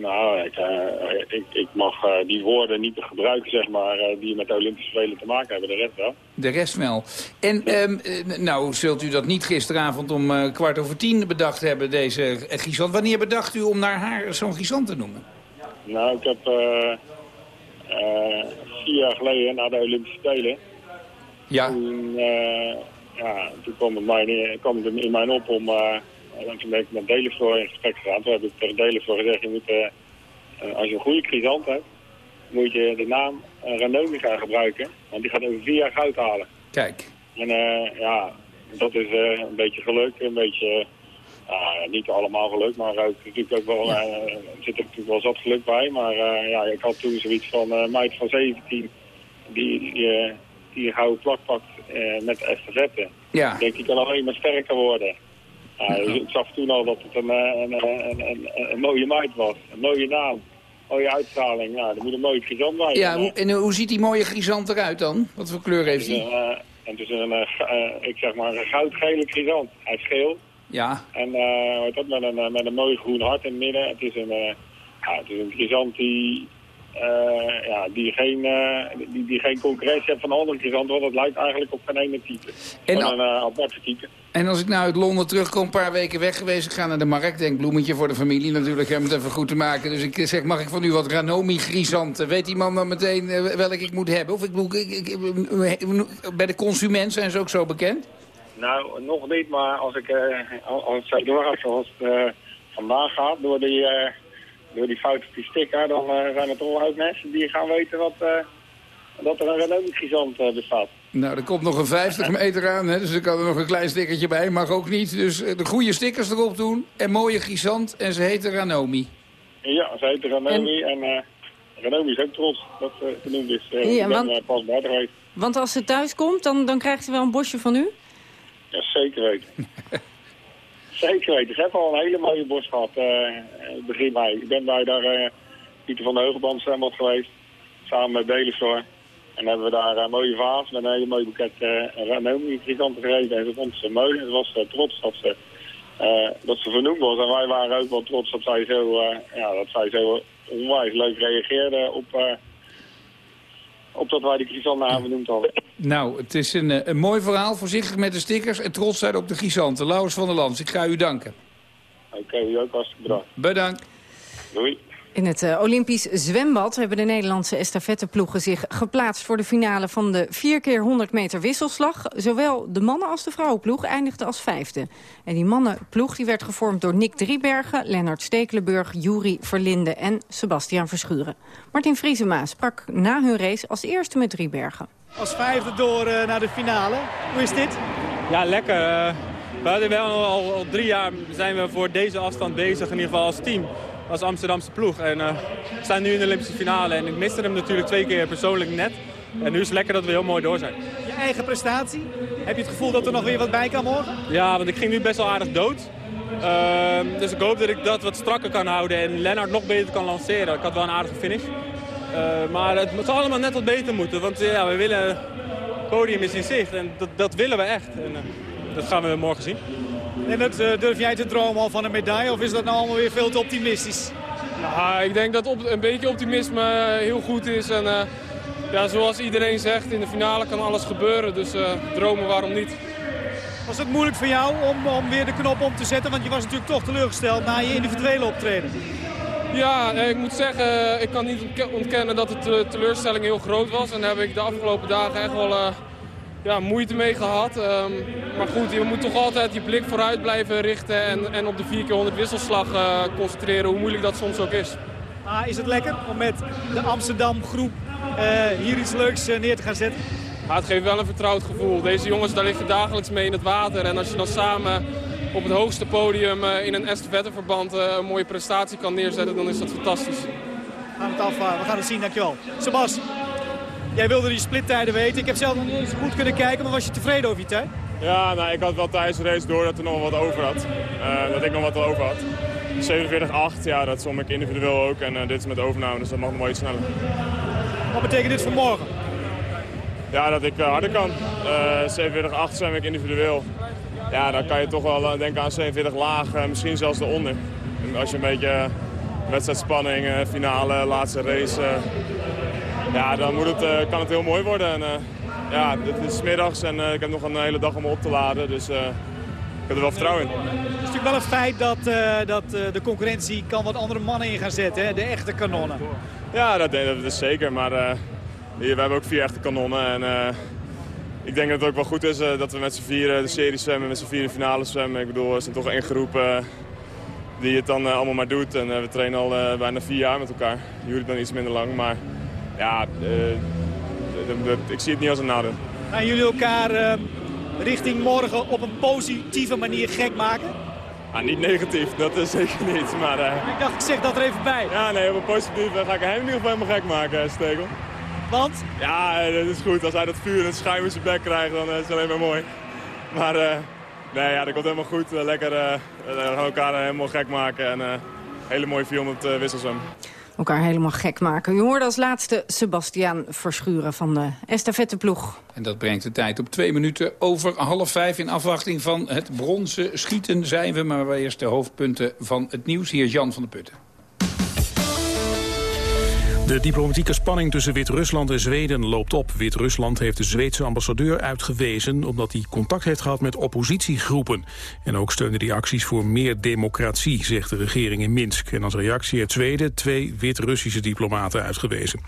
Nou, ik, uh, ik, ik, mag uh, die woorden niet gebruiken, zeg maar, uh, die met de Olympische Spelen te maken hebben. De rest wel.
De rest wel. En ja. um, nou, zult u dat niet gisteravond om kwart over tien bedacht hebben, deze Gisant. Wanneer bedacht u om naar haar zo'n Gisant te noemen?
Nou, ik heb vier jaar geleden, na de Olympische Spelen...
Ja.
Toen, ja, toen kwam het, mij, kwam het in mij op om en ben ik met Delevloor in gesprek gegaan. Toen heb ik tegen Delevloor gezegd, je moet, uh, als je een goede crisant hebt, moet je de naam uh, Ranomi gebruiken. Want die gaat over vier jaar goud halen.
Kijk.
En uh, ja, dat is een beetje geluk, een beetje... niet allemaal geluk, maar ook, natuurlijk ook wel, ja. er zit er natuurlijk wel zat geluk bij. Maar ja, ik had toen zoiets van uh, meid van 17 die, die, die een gouden plak pakt met estafette.
Ja.
Ik denk, die kan alleen maar sterker worden. Dus ik zag toen al dat het een, een, een, een, een mooie meid was. Een mooie naam. Mooie uitstraling. Ja, er moet een mooie grisant bij.
Ja, en hoe ziet die mooie grisant eruit dan? Wat voor kleur heeft hij?
En het is een, uh, ik zeg maar, een goudgele grisant. Hij is geel.
Ja.
En uh, dat met een, met een mooi groen hart in het midden. Het is een, ja, het is een grisant die, ja, die, geen, die, die geen concurrentie heeft van andere grisanten. Want het lijkt eigenlijk op geen ene type. En een aparte type.
En als ik nou uit Londen terugkom, een paar weken weg geweest... ik ga naar de markt, denk bloemetje voor de familie natuurlijk... om het even goed te maken. Dus ik zeg, mag ik van u wat Ranomi-grisanten? Weet die man dan meteen uh, welke ik moet hebben? Of ik, ik, ik, bij de consument zijn ze ook zo bekend?
Nou, nog niet, maar als, ik, uh, als het zo doorgaat zoals het uh, vandaag gaat... door die, door die fout op die sticker, dan zijn er toch wel ook mensen die gaan weten wat, dat er een Ranomi-grisant bestaat.
Nou, er komt nog een 50 meter aan, hè, dus er kan er nog een klein stickertje bij. Mag ook niet, dus de goede stickers erop doen. En mooie gisant, en ze heet Ranomi.
Ja, ze heet Ranomi en, en uh, Ranomi is ook trots dat ze genoemd is. Uh, ja, ik ben want, uh, pas bij geweest.
Want als ze thuis komt, dan, dan krijgt ze wel een bosje van u?
Ja, zeker weten. (laughs) zeker weten. Ze hebben al een hele mooie bos gehad, begin mei. Ik ben bij daar Pieter van de Heugelband zwembad geweest, samen met Belisor. En hebben we daar een mooie vaas met een hele mooie boeket uh, Ranomi-chrysanten gereden. En ze vond ze mooi. Ze was trots dat ze, dat ze vernoemd was. En wij waren ook wel trots dat zij zo, ja, dat zij zo onwijs leuk reageerde op, op dat wij die aan benoemd hadden.
Nou, het is een, een mooi verhaal. Voorzichtig met de stickers en trots zijn op de chrysanten. Laurens van der Lans, ik ga u danken.
Oké, okay, u ook hartstikke bedankt.
Bedankt.
Doei.
In het uh, Olympisch zwembad hebben de Nederlandse estafetteploegen zich geplaatst voor de finale van de 4 keer 100 meter wisselslag. Zowel de mannen als de vrouwenploeg eindigden als vijfde. En die mannenploeg die werd gevormd door Nick Driebergen, Lennart Stekelenburg, Juri Verlinde en Sebastian Verschuren. Martin Vriesema sprak na hun race als eerste met Driebergen.
Als vijfde door uh, naar de finale. Hoe is dit?
Ja, lekker. Uh, we hadden wel al, al, al drie jaar zijn we voor deze afstand bezig, in ieder geval als team als Amsterdamse ploeg. En uh, we staan nu in de Olympische finale en ik miste hem natuurlijk twee keer persoonlijk net. En nu is het lekker dat we heel mooi door zijn.
Je eigen prestatie? Heb je het gevoel dat er nog weer wat bij kan morgen?
Ja, want ik ging nu best wel aardig dood. Uh, dus ik hoop dat ik dat wat strakker kan houden en Lennart nog beter kan lanceren. Ik had wel een aardige finish. Uh, maar het moet allemaal net wat beter moeten, want ja, we willen... Het podium is in zicht en dat, dat willen we echt. En, dat gaan we morgen zien.
En dat, uh, durf jij te dromen al van een medaille of is dat nou allemaal weer veel te optimistisch?
Ja, ik denk dat op, een beetje optimisme uh, heel goed is. En uh, ja, zoals iedereen zegt, in de finale kan alles gebeuren. Dus dromen waarom niet.
Was het moeilijk voor jou om, om weer de knop om te zetten? Want je was natuurlijk toch teleurgesteld na je individuele optreden.
Ja, ik moet zeggen, ik kan niet ontkennen dat de teleurstelling heel groot was. En daar heb ik de afgelopen dagen echt wel ja, moeite mee gehad. Um, maar goed, je moet toch altijd je blik vooruit blijven richten en, en op de 4 keer 100 wisselslag uh, concentreren, hoe moeilijk dat soms ook is.
Ah, is het lekker om met de Amsterdam groep uh, hier iets leuks uh, neer te gaan zetten?
Het geeft wel een vertrouwd gevoel. Deze jongens daar liggen dagelijks mee in het water. En als je dan samen op het hoogste podium in een estafetteverband een mooie prestatie kan neerzetten, dan is dat fantastisch.
Gaan we het af, we gaan het zien, dankjewel. Sebas, Jij wilde die splittijden weten. Ik heb zelf nog niet eens goed kunnen kijken, maar was je tevreden over je tijd?
Ja, nou, ik had wel tijdens de race door dat er nog wat over had. Uh, dat ik nog wat over had. 47,8, ja, dat som ik individueel ook. En uh, dit is met overname, dus dat mag nog wel iets sneller.
Wat betekent dit voor morgen?
Ja, dat ik uh, harder kan. 47,8 zwem ik individueel. Ja, dan kan je toch wel denken aan 47 laag, misschien zelfs eronder. En als je een beetje wedstrijdspanning, finale, laatste race ja, dan moet het, uh, kan het heel mooi worden. En, uh, ja, het is middags en uh, ik heb nog een hele dag om op te laden. Dus ik heb er wel vertrouwen in.
Het is natuurlijk wel een feit dat, dat de concurrentie kan wat andere mannen in gaan zetten. Hè? De echte kanonnen.
Ja, dat, dat is zeker. Maar hier, we hebben ook vier echte kanonnen. En, ik denk dat het ook wel goed is dat we met z'n vieren de serie zwemmen. Met z'n vieren de finale zwemmen. Ik bedoel, we zijn toch één groep die het dan allemaal maar doet. En we trainen al bijna vier jaar met elkaar. Jullie dan iets minder lang. Maar ja, uh, ik zie het niet als een nadeel.
Gaan jullie elkaar uh, richting morgen op een positieve manier gek maken?
Ah, niet negatief, dat is (laughs) zeker niet. Maar, uh...
Ik dacht, ik zeg dat er even bij.
Ja, nee, op een positieve ga ik hem in ieder geval helemaal gek maken, Stegel.
Want?
Ja, dat is goed. Als hij dat vuur en het schuim in zijn bek krijgt, dan is het alleen maar mooi. Maar nee, ja, dat komt helemaal goed. lekker, we gaan elkaar helemaal gek maken en hele mooie 400 wisselsum
elkaar helemaal gek maken. Je hoorde als laatste Sebastiaan Verschuren van de estafetteploeg.
En dat brengt de tijd op twee minuten over half vijf. In afwachting van het bronzen schieten zijn we. Maar eerst de hoofdpunten van het nieuws. Hier Jan van der Putten.
De diplomatieke spanning tussen Wit-Rusland en Zweden loopt op. Wit-Rusland heeft de Zweedse ambassadeur uitgewezen... omdat hij contact heeft gehad met oppositiegroepen. En ook steunde die acties voor meer democratie, zegt de regering in Minsk. En als reactie heeft Zweden twee Wit-Russische diplomaten uitgewezen.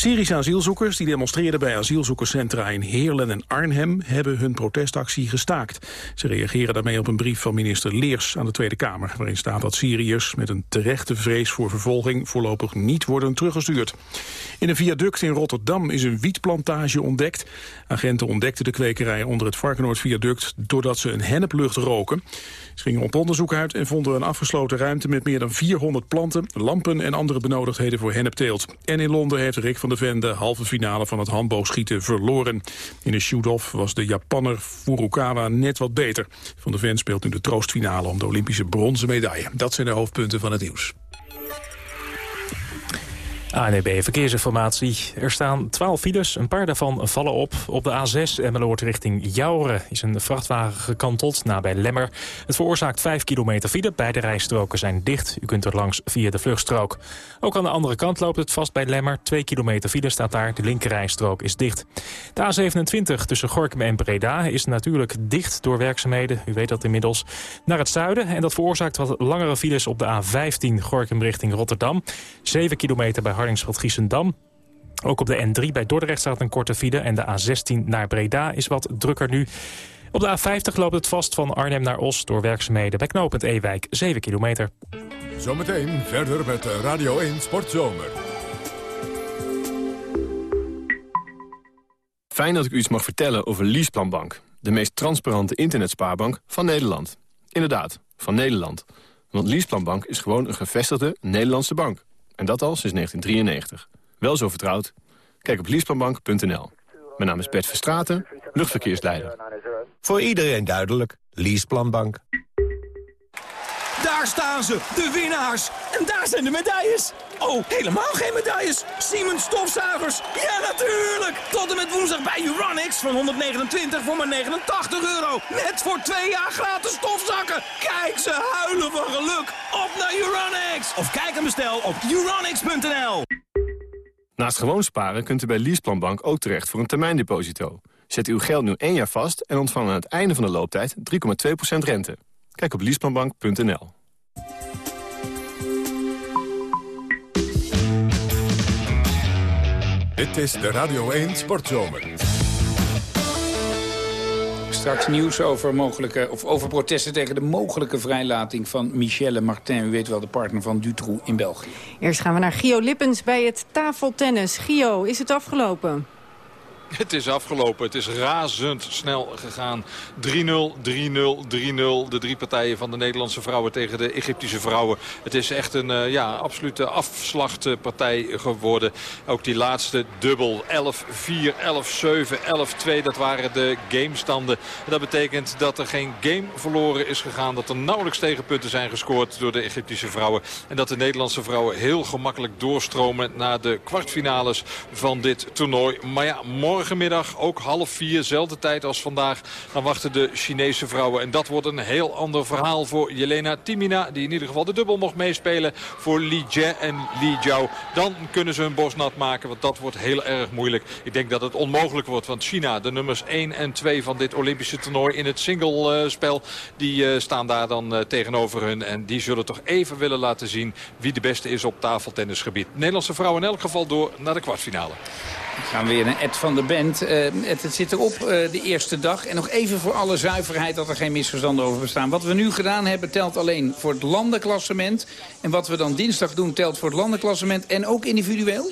Syrische asielzoekers die demonstreerden bij asielzoekerscentra in Heerlen en Arnhem hebben hun protestactie gestaakt. Ze reageren daarmee op een brief van minister Leers aan de Tweede Kamer, waarin staat dat Syriërs met een terechte vrees voor vervolging voorlopig niet worden teruggestuurd. In een viaduct in Rotterdam is een wietplantage ontdekt. Agenten ontdekten de kwekerij onder het Varkenoord-viaduct doordat ze een henneplucht roken. Ze gingen op onderzoek uit en vonden een afgesloten ruimte met meer dan 400 planten, lampen en andere benodigdheden voor hennepteelt. En in Londen heeft Rick van Ven de halve finale van het handboogschieten verloren. In de shoot-off was de Japanner Furukawa net wat beter. Van der Ven speelt nu de troostfinale om de Olympische bronzen medaille. Dat zijn de hoofdpunten van het nieuws.
ANEB Verkeersinformatie. Er staan 12 files, een paar daarvan vallen op. Op de A6 Emmeloord richting Jouren is een vrachtwagen gekanteld nabij Lemmer. Het veroorzaakt 5 kilometer file. Beide rijstroken zijn dicht. U kunt er langs via de vluchtstrook. Ook aan de andere kant loopt het vast bij Lemmer. 2 kilometer file staat daar. De linkerrijstrook is dicht. De A27 tussen Gorkum en Breda is natuurlijk dicht door werkzaamheden. U weet dat inmiddels. Naar het zuiden. En dat veroorzaakt wat langere files op de A15 Gorkum richting Rotterdam. 7 kilometer bij Hardingsveld-Giessendam. Ook op de N3 bij Dordrecht staat een korte file en de A16 naar Breda is wat drukker nu. Op de A50 loopt het vast van Arnhem naar Os door werkzaamheden bij knooppunt Ewijk 7 kilometer.
Zometeen verder met Radio 1 Sportzomer.
Fijn dat ik u iets mag vertellen over Leaseplanbank. De meest transparante internetspaarbank van Nederland. Inderdaad, van Nederland. Want Leaseplanbank is gewoon een gevestigde Nederlandse bank. En dat al sinds 1993. Wel zo vertrouwd? Kijk op leaseplanbank.nl. Mijn naam is Bert Verstraten, luchtverkeersleider.
Voor iedereen duidelijk, Leaseplanbank. De winnaars. En daar zijn de medailles. Oh, helemaal geen medailles. Siemens stofzuigers. Ja, natuurlijk. Tot en met woensdag bij Uranix van 129 voor maar 89 euro. Net voor twee jaar gratis stofzakken. Kijk, ze huilen van geluk. Op naar Uranix. Of kijk en bestel op uranix.nl.
Naast gewoon sparen kunt u bij Leaseplanbank ook terecht voor een termijndeposito. Zet uw geld nu één jaar vast en ontvang aan het einde van de looptijd 3,2% rente. Kijk op leaseplanbank.nl.
Dit is de Radio 1 Sportzomer.
Straks nieuws over, mogelijke, of over protesten tegen de mogelijke vrijlating van Michelle Martin. U weet wel, de partner van Dutroux in België.
Eerst gaan we naar Gio Lippens bij het tafeltennis. Gio, is het afgelopen? (laughs)
Het is afgelopen. Het is razendsnel gegaan. 3-0, 3-0, 3-0. De drie partijen van de Nederlandse vrouwen tegen de Egyptische vrouwen. Het is echt een uh, ja, absolute afslachtpartij geworden. Ook die laatste dubbel. 11-4, 11-7, 11-2. Dat waren de gamestanden. En dat betekent dat er geen game verloren is gegaan. Dat er nauwelijks tegenpunten zijn gescoord door de Egyptische vrouwen. En dat de Nederlandse vrouwen heel gemakkelijk doorstromen naar de kwartfinales van dit toernooi. Maar ja, morgen morgenmiddag, ook half vier, zelfde tijd als vandaag. Dan wachten de Chinese vrouwen. En dat wordt een heel ander verhaal voor Jelena Timina. Die in ieder geval de dubbel mocht meespelen voor Li Jie en Li Jiao. Dan kunnen ze hun bos nat maken, want dat wordt heel erg moeilijk. Ik denk dat het onmogelijk wordt, want China, de nummers 1 en 2 van dit Olympische toernooi in het singlespel... die uh, staan daar dan uh, tegenover hun. En die zullen toch even willen laten zien wie de beste is op tafeltennisgebied. Nederlandse vrouwen in elk geval door naar de kwartfinale.
Gaan we weer naar Ed van der Bent. Uh, het, zit erop, uh, de eerste dag. En nog even voor alle zuiverheid dat er geen misverstanden over bestaan. Wat we nu gedaan hebben telt alleen voor het landenklassement. En wat we dan dinsdag doen telt voor het landenklassement en ook individueel?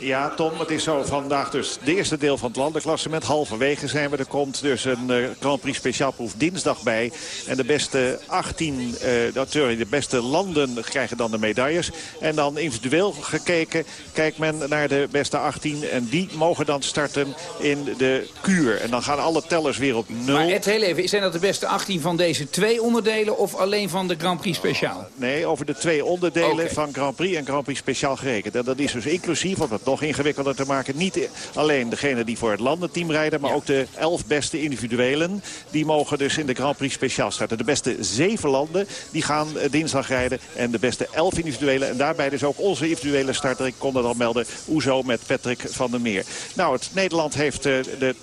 Ja, Tom, het is zo vandaag dus de eerste deel van het landenklassement. Halverwege zijn we. Er komt dus een uh, Grand Prix speciaalproef dinsdag bij. En de beste 18, uh, sorry, de beste landen krijgen dan de medailles. En dan individueel gekeken kijkt men naar de beste 18. En die mogen dan starten in de kuur. En dan gaan alle tellers weer op nul.
Maar Ed, heel even, zijn dat de beste 18 van deze twee onderdelen... of alleen van de Grand Prix speciaal?
Nee, over de twee onderdelen okay. van Grand Prix en Grand Prix speciaal gerekend. En dat is dus inclusief, want het nog ingewikkelder te maken. Niet alleen degene die voor het landenteam rijden, maar ook de elf beste individuelen. Die mogen dus in de Grand Prix speciaal starten. De beste zeven landen die gaan dinsdag rijden. En de beste elf individuelen. En daarbij dus ook onze individuele starter. Ik kon dat al melden. Oezo met Patrick van der Meer. Nou, het Nederland heeft de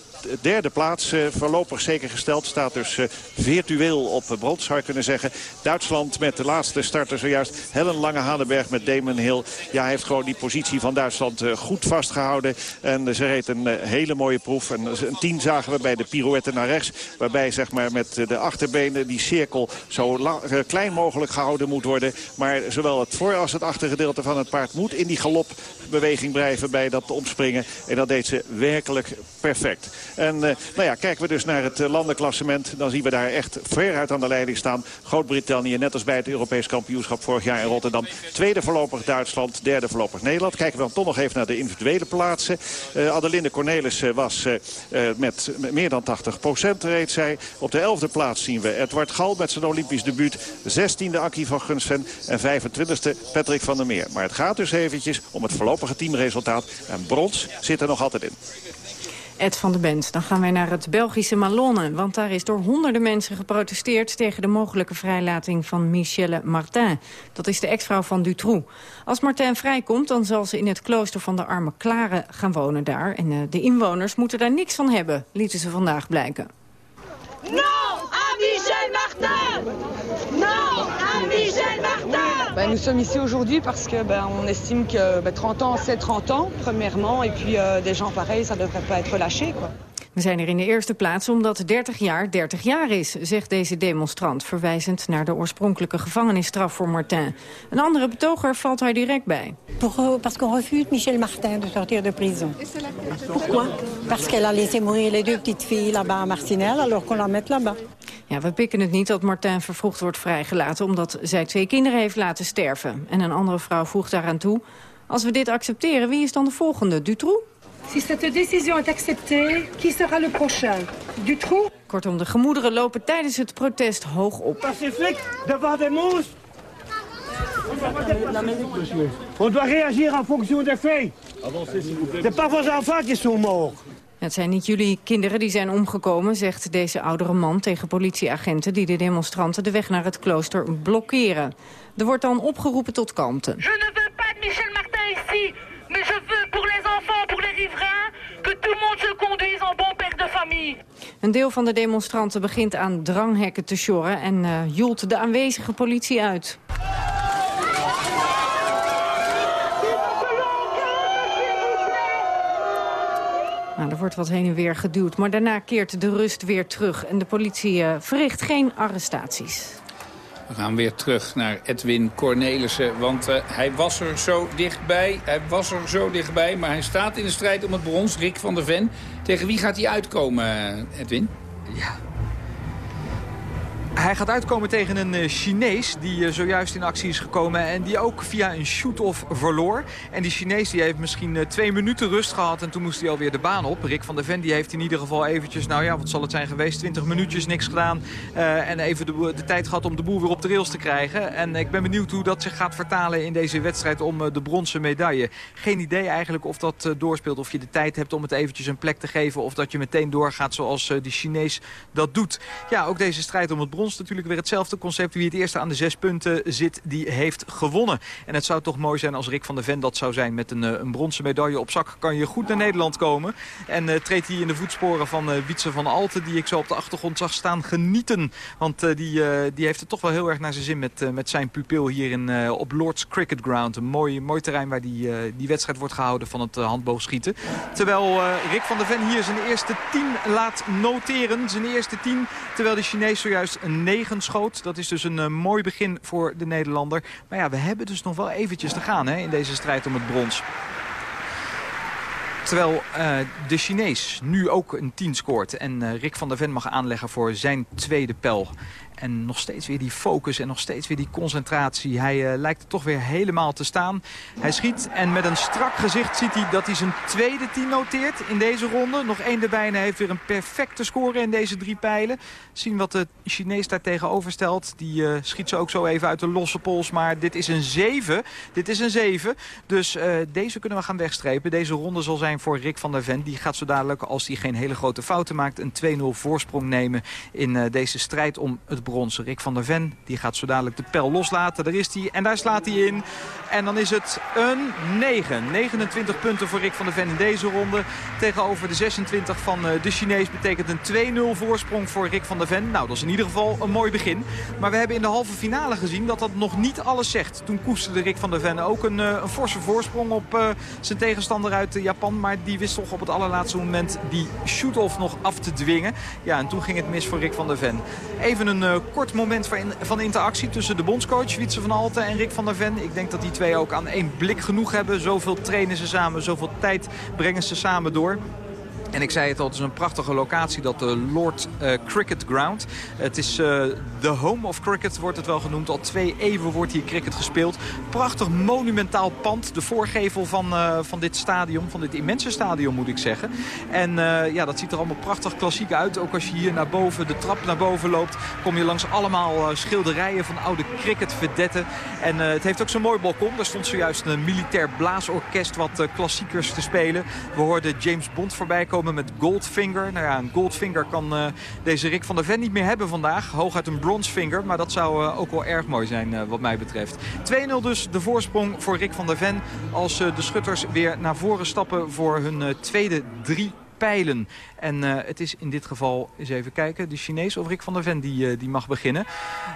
derde plaats uh, voorlopig zeker gesteld. Staat dus uh, virtueel op brons, zou je kunnen zeggen. Duitsland met de laatste starter zojuist. Helen Lange-Haneberg met Damon Hill. Ja, heeft gewoon die positie van Duitsland uh, goed vastgehouden. En ze reed een hele mooie proef. En een tien zagen we bij de pirouette naar rechts. Waarbij zeg maar met de achterbenen die cirkel zo klein mogelijk gehouden moet worden. Maar zowel het voor- als het achtergedeelte van het paard moet in die galopbeweging blijven bij dat omspringen. En dat deed ze werkelijk perfect. En uh, nou ja, kijken we dus naar het uh, landenklassement. Dan zien we daar echt veruit aan de leiding staan. Groot-Brittannië, net als bij het Europees kampioenschap vorig jaar in Rotterdam. Tweede voorlopig Duitsland, derde voorlopig Nederland. Kijken we dan toch nog even naar de individuele plaatsen. Uh, Adelinde Cornelissen was met meer dan 80% reed zij. Op de elfde plaats zien we Edward Gal met zijn Olympisch debuut. 16e Akkie van Gunsven en 25e Patrick van der Meer. Maar het gaat dus eventjes om het voorlopige teamresultaat. En brons zit er nog altijd in.
Ed van de Bent. Dan gaan wij naar het Belgische Malonne. Want daar is door honderden mensen geprotesteerd... tegen de mogelijke vrijlating van Michelle Martin. Dat is de ex-vrouw van Dutroux. Als Martin vrijkomt, dan zal ze in het klooster van de Arme Klaren gaan wonen daar. En uh, de inwoners moeten daar niks van hebben, lieten ze vandaag blijken.
Non à Martin Non à Martin
ben, Nous sommes ici aujourd'hui parce que ben, on estime que ben, 30 ans, c'est 30 ans, premièrement. Et puis euh, des gens pareils, ça devrait pas être lâché. Quoi.
We zijn er in de eerste plaats omdat 30 jaar 30 jaar is, zegt deze demonstrant, verwijzend naar de oorspronkelijke gevangenisstraf voor Martin. Een andere betoger valt hij direct bij.
Pour, parce qu'on refuse Michel Martin de sortir de prison. Pourquoi? Parce qu'elle a laissé mourir les deux petites filles là-bas à Marcinelle, alors qu'on la met là-bas.
Ja, we pikken het niet dat Martin vervroegd wordt vrijgelaten... omdat zij twee kinderen heeft laten sterven. En een andere vrouw voegt daaraan toe... als we dit accepteren, wie is dan de volgende? Dutroux?
Si cette décision est acceptée, qui sera le prochain Dutroux
Kortom, de gemoederen lopen tijdens het protest hoog op.
Pacifique, devant des mousses,
On doit réagir en fonction des faits. C'est pas vos enfants qui sont morts.
Het zijn niet jullie kinderen die zijn omgekomen, zegt deze oudere man tegen politieagenten die de demonstranten de weg naar het klooster blokkeren. Er wordt dan opgeroepen tot kalmte.
Je ne veux pas de Michel Martin ici, mais je veux pour les enfants, pour les riverains, que tout le monde se conduise en bon père de famille.
Een deel van de demonstranten begint aan dranghekken te sjorren en uh, joelt de aanwezige politie uit. Er wordt wat heen en weer geduwd, maar daarna keert de rust weer terug. En de politie uh, verricht geen arrestaties.
We gaan weer terug naar Edwin Cornelissen, want uh, hij was er zo dichtbij. Hij was er zo dichtbij, maar hij staat in de strijd om het brons. Rick van der Ven. Tegen wie gaat hij uitkomen, Edwin?
Ja, hij gaat uitkomen tegen een uh, Chinees die uh, zojuist in actie is gekomen... en die ook via een shoot-off verloor. En die Chinees die heeft misschien uh, twee minuten rust gehad... en toen moest hij alweer de baan op. Rick van der Ven die heeft in ieder geval eventjes... nou ja, wat zal het zijn geweest? 20 minuutjes, niks gedaan. en even de, de, tijd gehad om de boel weer op de rails te krijgen. En ik ben benieuwd hoe dat zich gaat vertalen in deze wedstrijd... om de bronzen medaille. Geen idee eigenlijk of dat doorspeelt. Of je de tijd hebt om het eventjes een plek te geven... of dat je meteen doorgaat zoals die Chinees dat doet. Ja, ook deze strijd om het natuurlijk weer hetzelfde concept. Wie het eerste aan de zes punten zit, die heeft gewonnen. En het zou toch mooi zijn als Rick van der Ven dat zou zijn... met een, een bronzen medaille op zak kan je goed naar Nederland komen. En uh, treedt hij in de voetsporen van uh, Wietse van Alten... die ik zo op de achtergrond zag staan, genieten. Want die, die heeft het toch wel heel erg naar zijn zin met, met zijn pupil hier in, op Lords Cricket Ground. Een mooi, mooi terrein waar die, die wedstrijd wordt gehouden van het handboogschieten. Terwijl Rick van der Ven hier zijn eerste tien laat noteren. Zijn eerste tien, terwijl de Chinees zojuist een 9 schoot. Dat is dus een uh, mooi begin voor de Nederlander. Maar ja, we hebben dus nog wel eventjes te gaan hè, in deze strijd om het brons. Terwijl uh, de Chinees nu ook een 10 scoort. En uh, Rick van der Ven mag aanleggen voor zijn tweede pijl. En nog steeds weer die focus en nog steeds weer die concentratie. Hij uh, lijkt er toch weer helemaal te staan. Hij schiet en met een strak gezicht ziet hij dat hij zijn tweede tien noteert in deze ronde. Nog één erbij en heeft weer een perfecte score in deze drie pijlen. Zien wat de Chinees daar tegenover stelt. Die uh, schiet ze ook zo even uit de losse pols. Maar dit is een 7. Dit is een 7. Dus uh, deze kunnen we gaan wegstrepen. Deze ronde zal zijn voor Rick van der Ven. Die gaat zo dadelijk, als hij geen hele grote fouten maakt... een 2-0 voorsprong nemen in deze strijd om het brons. Rick van der Ven die gaat zo dadelijk de pijl loslaten. Daar is hij en daar slaat hij in. En dan is het een 9. 29 punten voor Rick van der Ven in deze ronde. Tegenover de 26 van de Chinees betekent een 2-0 voorsprong voor Rick van der Ven. Nou, dat is in ieder geval een mooi begin. Maar we hebben in de halve finale gezien dat dat nog niet alles zegt. Toen koesterde Rick van der Ven ook een, een forse voorsprong op uh, zijn tegenstander uit Japan. Maar die wist toch op het allerlaatste moment die shoot-off nog af te dwingen. Ja, en toen ging het mis voor Rick van der Ven. Even een kort moment van, van interactie tussen de bondscoach Wietse van Alten en Rick van der Ven. Ik denk dat die twee ook aan één blik genoeg hebben. Zoveel trainen ze samen, zoveel tijd brengen ze samen door. En ik zei het al, het is een prachtige locatie, dat de Lord uh, Cricket Ground. Het is de uh, home of cricket, wordt het wel genoemd. Al twee eeuwen wordt hier cricket gespeeld. Prachtig monumentaal pand, de voorgevel van, van dit stadion, van dit immense stadion moet ik zeggen. En ja, dat ziet er allemaal prachtig klassiek uit. Ook als je hier naar boven, de trap naar boven loopt, kom je langs allemaal schilderijen van oude cricketverdetten. En het heeft ook zo'n mooi balkon. Daar stond zojuist een militair blaasorkest wat klassiekers te spelen. We hoorden James Bond voorbij komen met Goldfinger. Nou ja, een Goldfinger kan uh, deze Rick van der Ven niet meer hebben vandaag. Hooguit een Bronzefinger, maar dat zou uh, ook wel erg mooi zijn uh, wat mij betreft. 2-0 dus de voorsprong voor Rick van der Ven. Als de schutters weer naar voren stappen voor hun tweede drie pijlen. En uh, het is in dit geval, eens even kijken, de Chinees of Rick van der Ven die, uh, die mag beginnen.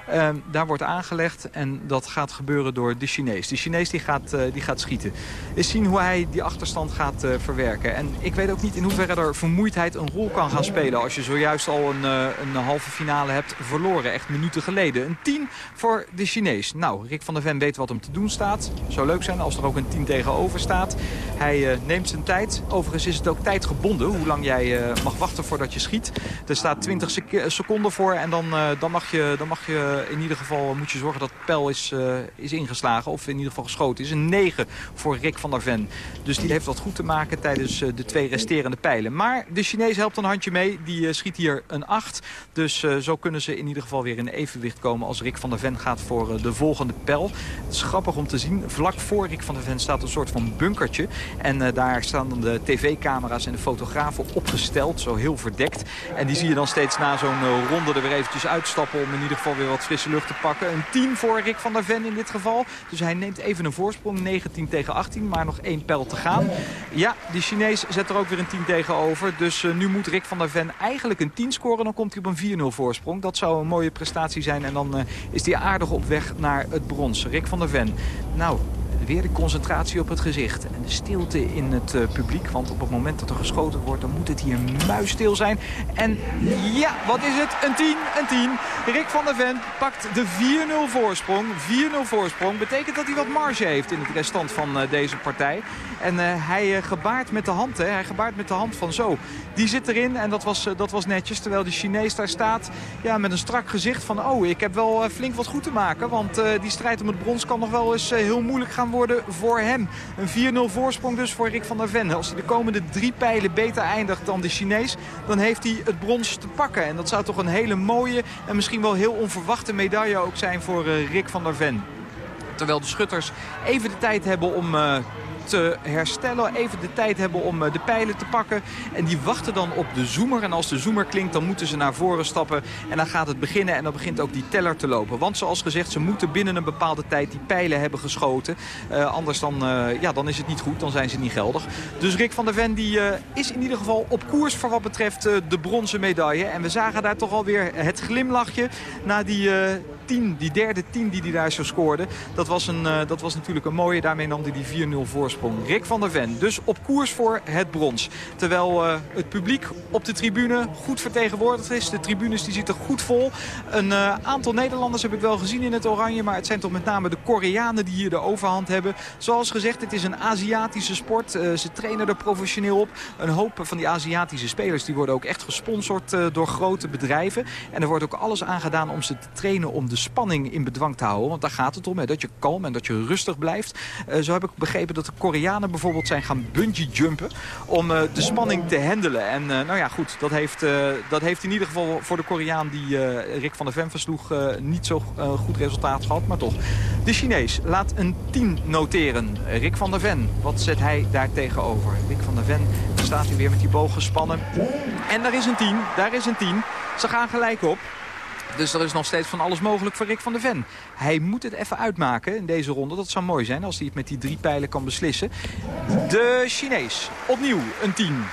Uh, daar wordt aangelegd en dat gaat gebeuren door de Chinees. De Chinees die gaat, die gaat schieten. Eens zien hoe hij die achterstand gaat verwerken. En ik weet ook niet in hoeverre er vermoeidheid een rol kan gaan spelen... als je zojuist al een, een halve finale hebt verloren, echt minuten geleden. Een 10 voor de Chinees. Nou, Rick van der Ven weet wat hem te doen staat. Zou leuk zijn als er ook een 10 tegenover staat. Hij neemt zijn tijd. Overigens is het ook tijdgebonden hoe lang jij mag wachten voordat je schiet. Er staat 20 seconden voor en dan, dan, mag je, dan mag je in ieder geval moet je zorgen dat het pijl is, is ingeslagen. Of in ieder geval geschoten is. Een 9 voor Rick van der Ven. Dus die heeft wat goed te maken tijdens de twee resterende pijlen. Maar de Chinees helpt een handje mee. Die schiet hier een 8. Dus zo kunnen ze in ieder geval weer in evenwicht komen als Rick van der Ven gaat voor de volgende pijl. Het is grappig om te zien. Vlak voor Rick van der Ven staat een soort van bunkertje. En daar staan dan de tv-camera's en de fotografen opgesteld. Zo heel verdekt. En die zie je dan steeds na zo'n uh, ronde er weer eventjes uitstappen... om in ieder geval weer wat frisse lucht te pakken. Een 10 voor Rick van der Ven in dit geval. Dus hij neemt even een voorsprong. 19 tegen 18, maar nog één pijl te gaan. Ja, die Chinees zet er ook weer een 10 tegenover. Dus uh, nu moet Rick van der Ven eigenlijk een 10 scoren. Dan komt hij op een 4-0 voorsprong. Dat zou een mooie prestatie zijn. En dan is hij aardig op weg naar het brons. Rick van der Ven. Nou, weer de concentratie op het gezicht. En de stilte in het uh, publiek. Want op het moment dat er geschoten wordt, dan moet het hier muisstil zijn. En ja, wat is het? Een 10, een 10. Rick van der Ven pakt de 4-0 voorsprong. 4-0 voorsprong betekent dat hij wat marge heeft in het restant van uh, deze partij. En uh, hij gebaart met de hand. Hè. Hij gebaart met de hand van zo. Die zit erin en dat was, dat was netjes. Terwijl de Chinees daar staat ja, met een strak gezicht van... oh, ik heb wel flink wat goed te maken. Want die strijd om het brons kan nog wel eens heel moeilijk gaan worden voor hem. Een 4-0 voorsprong dus voor Rick van der Ven. Als hij de komende drie pijlen beter eindigt dan de Chinees... dan heeft hij het brons te pakken. En dat zou toch een hele mooie en misschien wel heel onverwachte medaille ook zijn voor Rick van der Ven. Terwijl de schutters even de tijd hebben om te herstellen. Even de tijd hebben om eh, de pijlen te pakken. En die wachten dan op de zoemer. En als de zoemer klinkt, dan moeten ze naar voren stappen. En dan gaat het beginnen en dan begint ook die teller te lopen. Want zoals gezegd, ze moeten binnen een bepaalde tijd die pijlen hebben geschoten. Uh, anders dan, uh, ja, dan is het niet goed, dan zijn ze niet geldig. Dus Rick van der Ven die, is in ieder geval op koers voor wat betreft de bronzen medaille. En we zagen daar toch alweer het glimlachje na die... 10, die derde 10 die hij daar zo scoorde. Dat was, een, uh, dat was natuurlijk een mooie. Daarmee nam hij die 4-0 voorsprong. Rick van der Ven dus op koers voor het brons. Terwijl uh, het publiek op de tribune goed vertegenwoordigd is. De tribunes die zitten goed vol. Een uh, aantal Nederlanders heb ik wel gezien in het oranje. Maar het zijn toch met name de Koreanen die hier de overhand hebben. Zoals gezegd, het is een Aziatische sport. ze trainen er professioneel op. Een hoop van die Aziatische spelers die worden ook echt gesponsord door grote bedrijven. En er wordt ook alles aangedaan om ze te trainen om de spanning in bedwang te houden. Want daar gaat het om, hè, dat je kalm en dat je rustig blijft. Uh, zo heb ik begrepen dat de Koreanen bijvoorbeeld zijn gaan bungee jumpen... om uh, de spanning te handelen. En uh, nou ja, goed, dat heeft, dat heeft in ieder geval voor de Koreaan die Rick van der Ven versloeg... niet zo goed resultaat gehad, maar toch. De Chinees laat een 10 noteren. Rick van der Ven, wat zet hij daar tegenover? Rick van der Ven staat hier weer met die boog gespannen. En daar is een 10, daar is een 10. Ze gaan gelijk op. Dus er is nog steeds van alles mogelijk voor Rick van der Ven. Hij moet het even uitmaken in deze ronde. Dat zou mooi zijn als hij het met die drie pijlen kan beslissen. De Chinees, opnieuw een 10.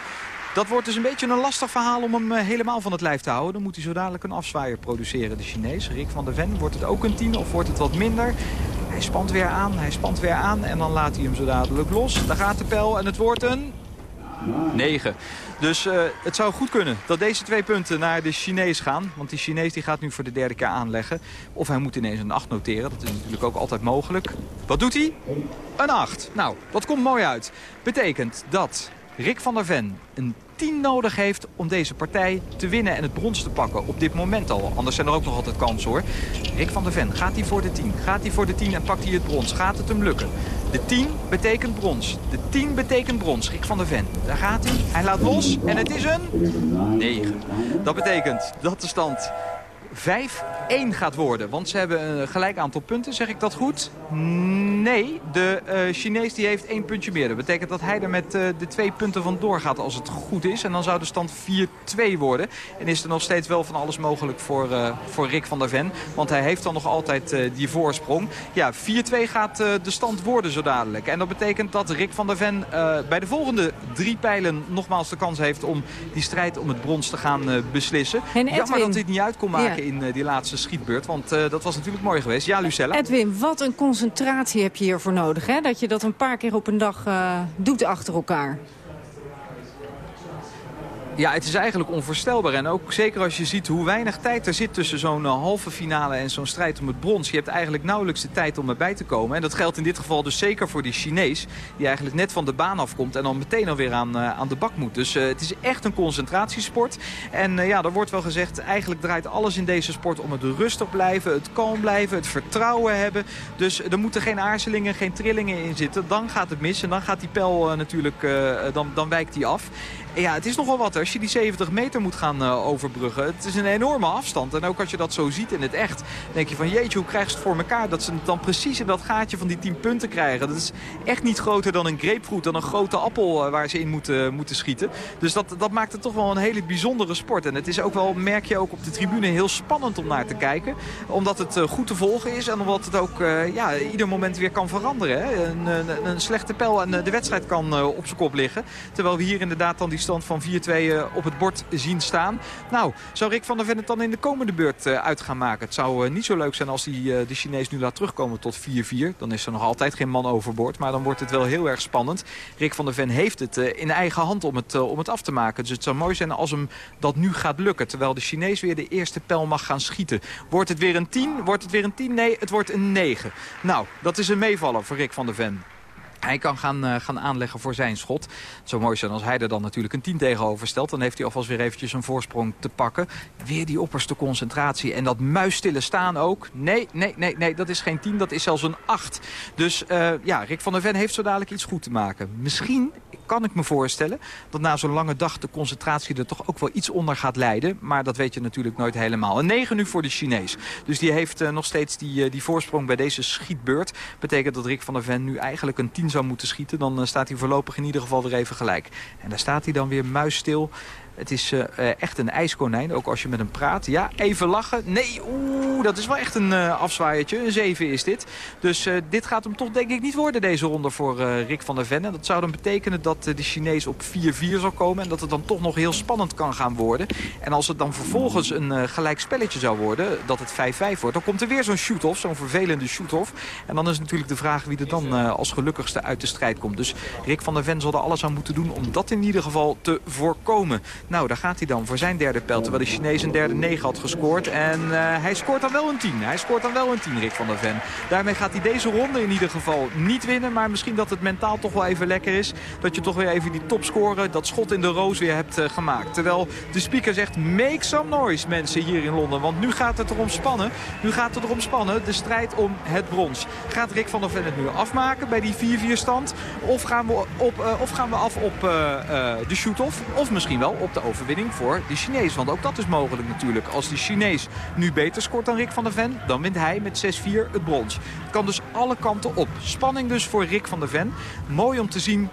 Dat wordt dus een beetje een lastig verhaal om hem helemaal van het lijf te houden. Dan moet hij zo dadelijk een afzwaaier produceren, de Chinees. Rick van der Ven, wordt het ook een 10 of wordt het wat minder? Hij spant weer aan, hij spant weer aan en dan laat hij hem zo dadelijk los. Daar gaat de pijl en het wordt een 9. Dus uh, het zou goed kunnen dat deze twee punten naar de Chinees gaan. Want die Chinees die gaat nu voor de derde keer aanleggen. Of hij moet ineens een 8 noteren. Dat is natuurlijk ook altijd mogelijk. Wat doet hij? Een 8. Nou, dat komt mooi uit. Betekent dat Rick van der Ven een 10 nodig heeft om deze partij te winnen en het brons te pakken. Op dit moment al. Anders zijn er ook nog altijd kansen hoor. Rick van der Ven, gaat hij voor de 10? Gaat hij voor de 10 en pakt hij het brons? Gaat het hem lukken? De 10 betekent brons. De 10 betekent brons. Rick van der Ven. Daar gaat hij. Hij laat los. En het is een 9. Dat betekent dat de stand 5-1 gaat worden. Want ze hebben een gelijk aantal punten. Zeg ik dat goed? Nee, de uh, Chinees die heeft één puntje meer. Dat betekent dat hij er met uh, de twee punten van doorgaat als het goed is. En dan zou de stand 4-2 worden. En is er nog steeds wel van alles mogelijk voor, uh, voor Rick van der Ven. Want hij heeft dan nog altijd die voorsprong. Ja, 4-2 gaat de stand worden zo dadelijk. En dat betekent dat Rick van der Ven bij de volgende drie pijlen nogmaals de kans heeft om die strijd om het brons te gaan beslissen. Jammer dat dit niet uit kon maken. Ja in uh, die laatste schietbeurt. Want uh, dat was natuurlijk mooi geweest. Ja, Lucella?
Edwin, wat een concentratie heb je hiervoor nodig. Hè? Dat je dat een paar keer op een dag uh, doet achter elkaar.
Ja, het is eigenlijk onvoorstelbaar. En ook zeker als je ziet hoe weinig tijd er zit tussen zo'n uh, halve finale en zo'n strijd om het brons. Je hebt eigenlijk nauwelijks de tijd om erbij te komen. En dat geldt in dit geval dus zeker voor die Chinees. Die eigenlijk net van de baan afkomt en dan meteen alweer aan, uh, aan de bak moet. Dus uh, het is echt een concentratiesport. En ja, er wordt wel gezegd, eigenlijk draait alles in deze sport om het rustig blijven, het kalm blijven, het vertrouwen hebben. Dus er moeten geen aarzelingen, geen trillingen in zitten. Dan gaat het mis en dan gaat die pijl natuurlijk, dan, dan wijkt die af ja, het is nogal wat als je die 70 meter moet gaan uh, overbruggen. Het is een enorme afstand. En ook als je dat zo ziet in het echt, denk je van jeetje, hoe krijgen ze het voor elkaar? Dat ze het dan precies in dat gaatje van die 10 punten krijgen. Dat is echt niet groter dan een grapefruit, dan een grote appel uh, waar ze in moeten, moeten schieten. Dus dat, dat maakt het toch wel een hele bijzondere sport. En het is ook wel, merk je ook op de tribune, heel spannend om naar te kijken. Omdat het goed te volgen is en omdat het ook ja, ieder moment weer kan veranderen. Hè? Een, een, een, slechte pijl en de wedstrijd kan op zijn kop liggen. Terwijl we hier inderdaad dan die stand van 4-2 op het bord zien staan. Nou, zou Rick van der Ven het dan in de komende beurt uit gaan maken? Het zou niet zo leuk zijn als hij de Chinees nu laat terugkomen tot 4-4. Dan is er nog altijd geen man overboord. Maar dan wordt het wel heel erg spannend. Rick van der Ven heeft het in eigen hand om het, om het af te maken. Dus het zou mooi zijn als hem dat nu gaat lukken. Terwijl de Chinees weer de eerste pijl mag gaan schieten. Wordt het weer een 10? Wordt het weer een 10? Nee, het wordt een 9. Nou, dat is een meevaller voor Rick van der Ven. Hij kan gaan, uh, gaan aanleggen voor zijn schot. Het zou mooi zijn als hij er dan natuurlijk een 10 tegenover stelt. Dan heeft hij alvast weer eventjes een voorsprong te pakken. Weer die opperste concentratie. En dat muisstille staan ook. Nee, nee, nee, nee, dat is geen 10. Dat is zelfs een 8. Dus uh, ja, Rick van der Ven heeft zo dadelijk iets goed te maken. Misschien kan ik me voorstellen dat na zo'n lange dag de concentratie er toch ook wel iets onder gaat leiden. Maar dat weet je natuurlijk nooit helemaal. Een 9 nu voor de Chinees. Dus die heeft uh, nog steeds die, die voorsprong bij deze schietbeurt. Betekent dat Rick van der Ven nu eigenlijk een 10 zou moeten schieten... dan staat hij voorlopig in ieder geval weer even gelijk. En daar staat hij dan weer muisstil. Het is uh, echt een ijskonijn, ook als je met hem praat. Ja, even lachen. Nee, oeh, dat is wel echt een uh, afzwaaiertje. Een 7 is dit. Dus uh, dit gaat hem toch denk ik niet worden, deze ronde voor Rick van der Ven. En dat zou dan betekenen dat de Chinees op 4-4 zal komen. En dat het dan toch nog heel spannend kan gaan worden. En als het dan vervolgens een gelijk spelletje zou worden, dat het 5-5 wordt... dan komt er weer zo'n shoot-off, zo'n vervelende shoot-off. En dan is natuurlijk de vraag wie er dan als gelukkigste uit de strijd komt. Dus Rick van der Ven zal er alles aan moeten doen om dat in ieder geval te voorkomen. Nou, daar gaat hij dan voor zijn derde pijl. Terwijl de Chinees een derde 9 had gescoord. En uh, hij scoort dan wel een 10. Hij scoort dan wel een 10, Rick van der Ven. Daarmee gaat hij deze ronde in ieder geval niet winnen. Maar misschien dat het mentaal toch wel even lekker is. Dat je toch weer even die topscoren, dat schot in de roos weer hebt uh, gemaakt. Terwijl de speaker zegt, make some noise mensen hier in Londen. Want nu gaat het erom spannen. Nu gaat het erom spannen. De strijd om het brons. Gaat Rick van der Ven het nu afmaken bij die 4-4 stand? Of gaan we, op, uh, of gaan we af op de shoot-off? Of misschien wel op de overwinning voor de Chinees. Want ook dat is mogelijk natuurlijk. Als de Chinees nu beter scoort dan Rick van der Ven... dan wint hij met 6-4 het brons. Het kan dus alle kanten op. Spanning dus voor Rick van der Ven. Mooi om te zien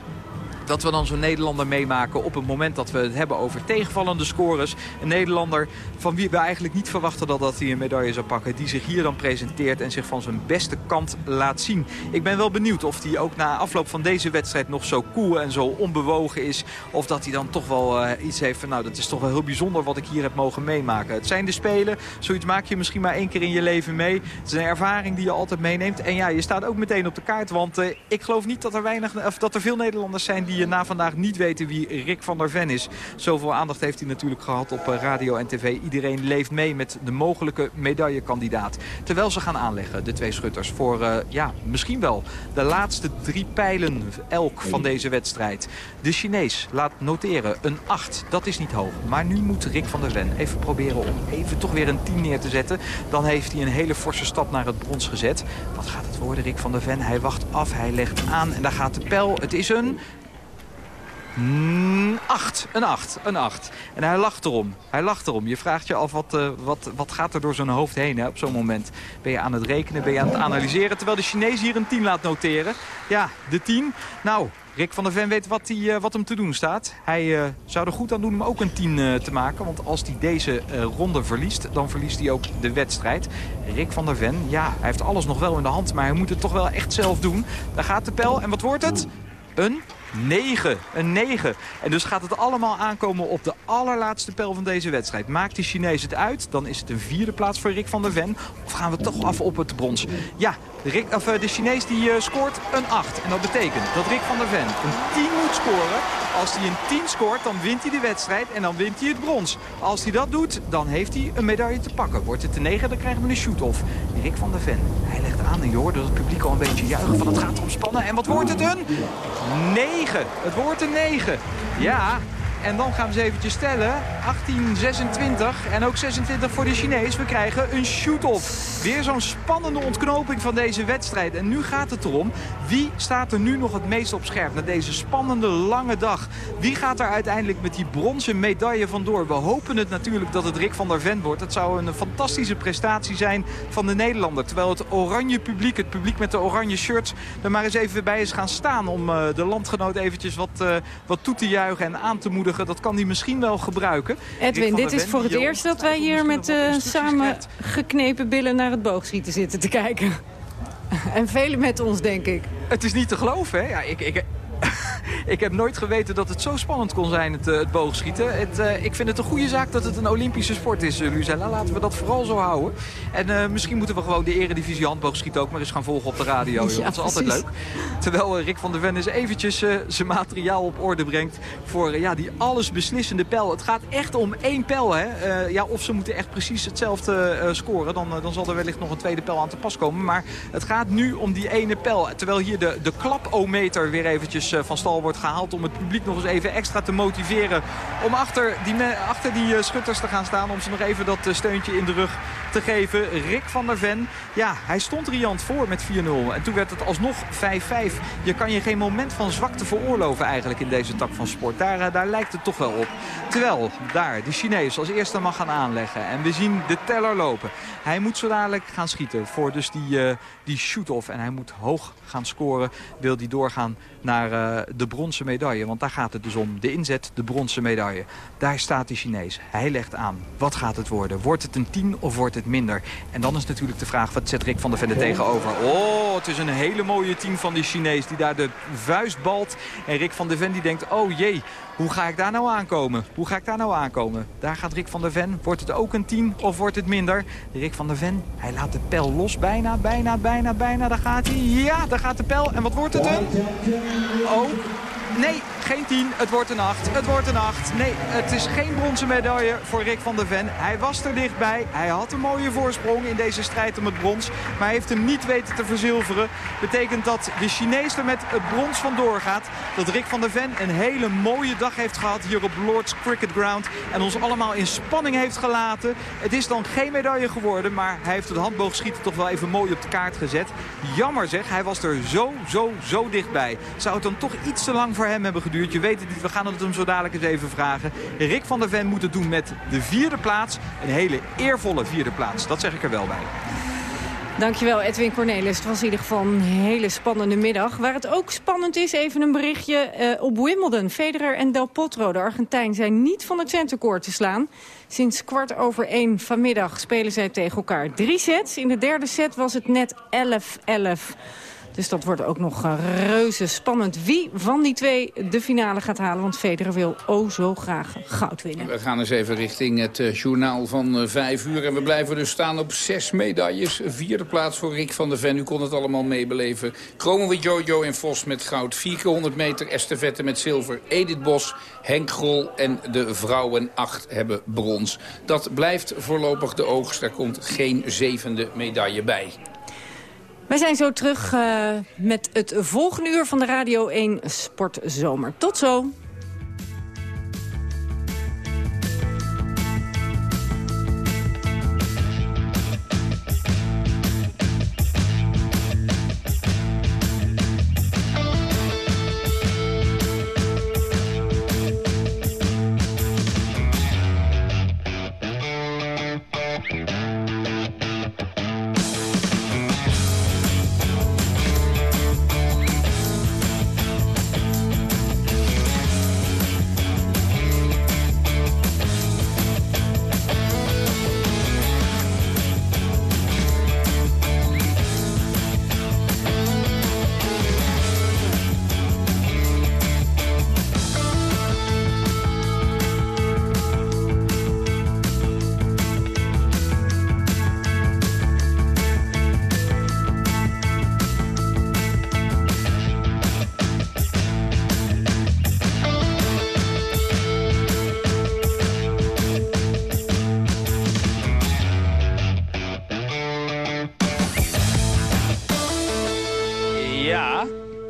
dat we dan zo'n Nederlander meemaken op het moment dat we het hebben over tegenvallende scores. Een Nederlander van wie we eigenlijk niet verwachten dat, dat hij een medaille zou pakken. Die zich hier dan presenteert en zich van zijn beste kant laat zien. Ik ben wel benieuwd of hij ook na afloop van deze wedstrijd nog zo cool en zo onbewogen is. Of dat hij dan toch wel uh, iets heeft van nou dat is toch wel heel bijzonder wat ik hier heb mogen meemaken. Het zijn de Spelen. Zoiets maak je misschien maar één keer in je leven mee. Het is een ervaring die je altijd meeneemt. En ja, je staat ook meteen op de kaart. Want uh, ik geloof niet dat er, weinig, of dat er veel Nederlanders zijn die die na vandaag niet weten wie Rick van der Ven is. Zoveel aandacht heeft hij natuurlijk gehad op radio en tv. Iedereen leeft mee met de mogelijke medaillekandidaat. Terwijl ze gaan aanleggen, de twee schutters, voor uh, ja, misschien wel de laatste drie pijlen elk van deze wedstrijd. De Chinees laat noteren een 8. Dat is niet hoog. Maar nu moet Rick van der Ven even proberen om even toch weer een 10 neer te zetten. Dan heeft hij een hele forse stap naar het brons gezet. Wat gaat het worden, Rick van der Ven? Hij wacht af, hij legt aan en daar gaat de pijl. Het is een Mm, acht, een acht, een acht. En hij lacht erom. Hij lacht erom. Je vraagt je af wat, uh, wat, wat gaat er door zijn hoofd heen hè, op zo'n moment. Ben je aan het rekenen, ben je aan het analyseren. Terwijl de Chinees hier een 10 laat noteren. Ja, de 10. Nou, Rick van der Ven weet wat, die, uh, wat hem te doen staat. Hij uh, zou er goed aan doen om ook een 10 uh, te maken. Want als hij deze ronde verliest, dan verliest hij ook de wedstrijd. Rick van der Ven, ja, hij heeft alles nog wel in de hand. Maar hij moet het toch wel echt zelf doen. Daar gaat de pijl. En wat wordt het? Een 9. Een 9. En dus gaat het allemaal aankomen op de allerlaatste pijl van deze wedstrijd. Maakt de Chinees het uit, dan is het een vierde plaats voor Rick van der Ven. Of gaan we toch af op het brons? Ja, Rick, of, eh, de Chinees die uh, scoort een 8. En dat betekent dat Rick van der Ven een 10 moet scoren. Als hij een 10 scoort, dan wint hij de wedstrijd en dan wint hij het brons. Als hij dat doet, dan heeft hij een medaille te pakken. Wordt het de 9, dan krijgen we een shoot-off. Rick van der Ven, hij legt aan en je dat het publiek al een beetje juichen van het gaat omspannen. En wat wordt het een? 9. Het wordt een 9. Ja, en dan gaan we eens eventjes stellen. 18, 26 en ook 26 voor de Chinees. We krijgen een shoot-off. Weer zo'n spannende ontknoping van deze wedstrijd. En nu gaat het erom, wie staat er nu nog het meest op scherp na deze spannende lange dag? Wie gaat er uiteindelijk met die bronzen medaille vandoor? We hopen het natuurlijk dat het Rick van der Ven wordt. Het zou een fantastische prestatie zijn van de Nederlander. Terwijl het oranje publiek, het publiek met de oranje shirts... er maar eens even bij is gaan staan om uh, de landgenoot eventjes wat, uh, wat toe te juichen en aan te moedigen. Dat kan hij misschien wel gebruiken.
Edwin, dit is voor het eerst dat wij hier met uh, samen geknepen billen naar het boogschieten zitten te kijken. (laughs) en velen met ons, denk ik.
Het is niet te geloven, hè? Ja, ik, ik, (laughs) ik heb nooit geweten dat het zo spannend kon zijn, het, het boogschieten. Het, uh, ik vind het een goede zaak dat het een Olympische sport is, uh, Lucella. Laten we dat vooral zo houden. En uh, misschien moeten we gewoon de eredivisie handboogschieten ook maar eens gaan volgen op de radio. Ja, dat is altijd leuk. Terwijl Rick van der Ven eens eventjes zijn materiaal op orde brengt voor ja, die allesbeslissende pijl. Het gaat echt om één pijl. Hè? ja, of ze moeten echt precies hetzelfde scoren. Dan, dan zal er wellicht nog een tweede pijl aan te pas komen. Maar het gaat nu om die ene pijl. Terwijl hier de, de klapometer weer eventjes van stal wordt gehaald om het publiek nog eens even extra te motiveren. Om achter die, achter die schutters te gaan staan. Om ze nog even dat steuntje in de rug te geven. Rick van der Ven, ja, hij stond riant voor met 4-0. En toen werd het alsnog 5-5. Je kan je geen moment van zwakte veroorloven eigenlijk in deze tak van sport. Daar, daar lijkt het toch wel op. Terwijl daar de Chinees als eerste mag gaan aanleggen. En we zien de teller lopen. Hij moet zo dadelijk gaan schieten voor dus die, uh, die shoot-off. En hij moet hoog gaan scoren. Wil hij doorgaan naar uh, de bronzen medaille. Want daar gaat het dus om. De inzet, de bronzen medaille. Daar staat de Chinees. Hij legt aan. Wat gaat het worden? Wordt het een 10 of wordt het minder? En dan is natuurlijk de vraag, wat zet Rick van der Vende tegenover? Oh, het is een hele mooie team van die Chinees die daar de vuist balt. En Rick van der Ven die denkt, oh jee, hoe ga ik daar nou aankomen? Hoe ga ik daar nou aankomen? Daar gaat Rick van der Ven. Wordt het ook een 10 of wordt het minder? Rick van der Ven, hij laat de pijl los. Bijna, bijna, bijna, bijna. Daar gaat hij. Ja, daar gaat de pijl. En wat wordt het een? Oh, nee, geen 10. Het wordt een 8. Het wordt een 8. Nee, het is geen bronzen medaille voor Rick van der Ven. Hij was er dichtbij. Hij had een mooie voorsprong in deze strijd om het brons. Maar hij heeft hem niet weten te verzilveren. Betekent dat de Chinees er met het brons vandoor gaat. Dat Rick van der Ven een hele mooie dag heeft gehad hier op Lord's Cricket Ground. En ons allemaal in spanning heeft gelaten. Het is dan geen medaille geworden. Maar hij heeft het handboogschieten toch wel even mooi op de kaart gezet. Jammer zeg, hij was er zo, zo, zo dichtbij. Zou het dan toch iets te lang voor hem hebben geduurd? Je weet het niet, we gaan het hem zo dadelijk eens even vragen. Rick van der Ven moet het doen met de vierde plaats. Een hele eervolle vierde plaats, dat zeg ik er wel bij.
Dankjewel Edwin Cornelis. Het was in ieder geval een hele spannende middag. Waar het ook spannend is, even een berichtje uh, op Wimbledon. Federer en Del Potro, de Argentijn, zijn niet van het centercourt te slaan. Sinds kwart over één vanmiddag spelen zij tegen elkaar drie sets. In de derde set was het net 11-11. Dus dat wordt ook nog reuze spannend. Wie van die twee de finale gaat halen. Want Federer wil oh zo graag goud winnen.
We gaan eens even richting het uh, journaal van uh, vijf uur. En we blijven dus staan op zes medailles. Vierde plaats voor Rick van der Ven. U kon het allemaal meebeleven. Kromen Jojo en Vos met goud. 400 meter estafette met zilver. Edith Bos, Henk Grol en de vrouwen acht hebben brons. Dat blijft voorlopig de oogst. Er komt geen zevende medaille bij.
Wij zijn zo terug uh, met het volgende uur van de Radio 1 Sportzomer. Tot zo!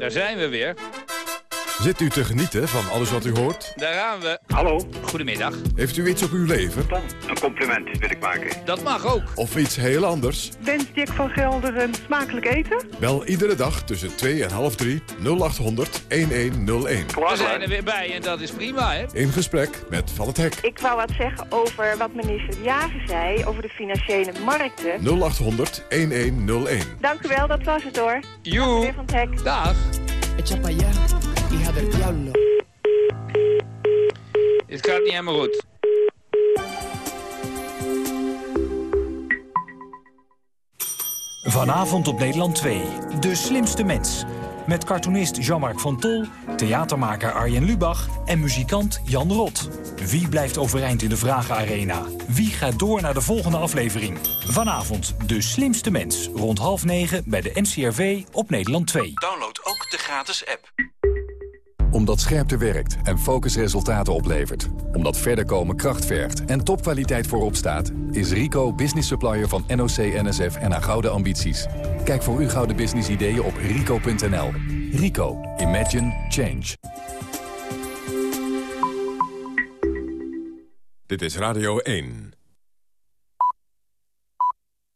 Daar zijn we weer.
Zit u te genieten van alles wat u hoort?
Daar gaan we.
Hallo.
Goedemiddag.
Heeft u iets op uw leven?
Een compliment wil ik maken.
Dat mag ook.
Of iets heel anders?
Wens Dick van Gelder een smakelijk eten?
Bel iedere dag tussen 2 en half 3 0800 1101.
We zijn er weer bij en dat is prima, hè?
In gesprek met Van het Hek.
Ik wou wat zeggen over wat minister Jager zei over de financiële markten.
0800 1101.
Dank u wel, dat was het hoor.
Joe.
Van het Hek.
Dag.
Allá, hija del diablo.
Het gaat niet helemaal goed.
Vanavond op Nederland 2. De slimste mens. Met cartoonist Jean-Marc van Tol, theatermaker Arjen Lubach en muzikant Jan Rot. Wie blijft overeind in de Vragenarena? Wie gaat door naar de volgende aflevering? Vanavond De slimste mens. Rond half negen bij de NCRV op Nederland 2.
Download ook de gratis app.
Omdat scherpte werkt en focus resultaten oplevert. Omdat verder komen kracht vergt en topkwaliteit voorop staat... is Rico business supplier van NOC, NSF en haar gouden ambities. Kijk voor uw gouden business ideeën op rico.nl. Rico. Imagine. Change.
Dit is Radio 1.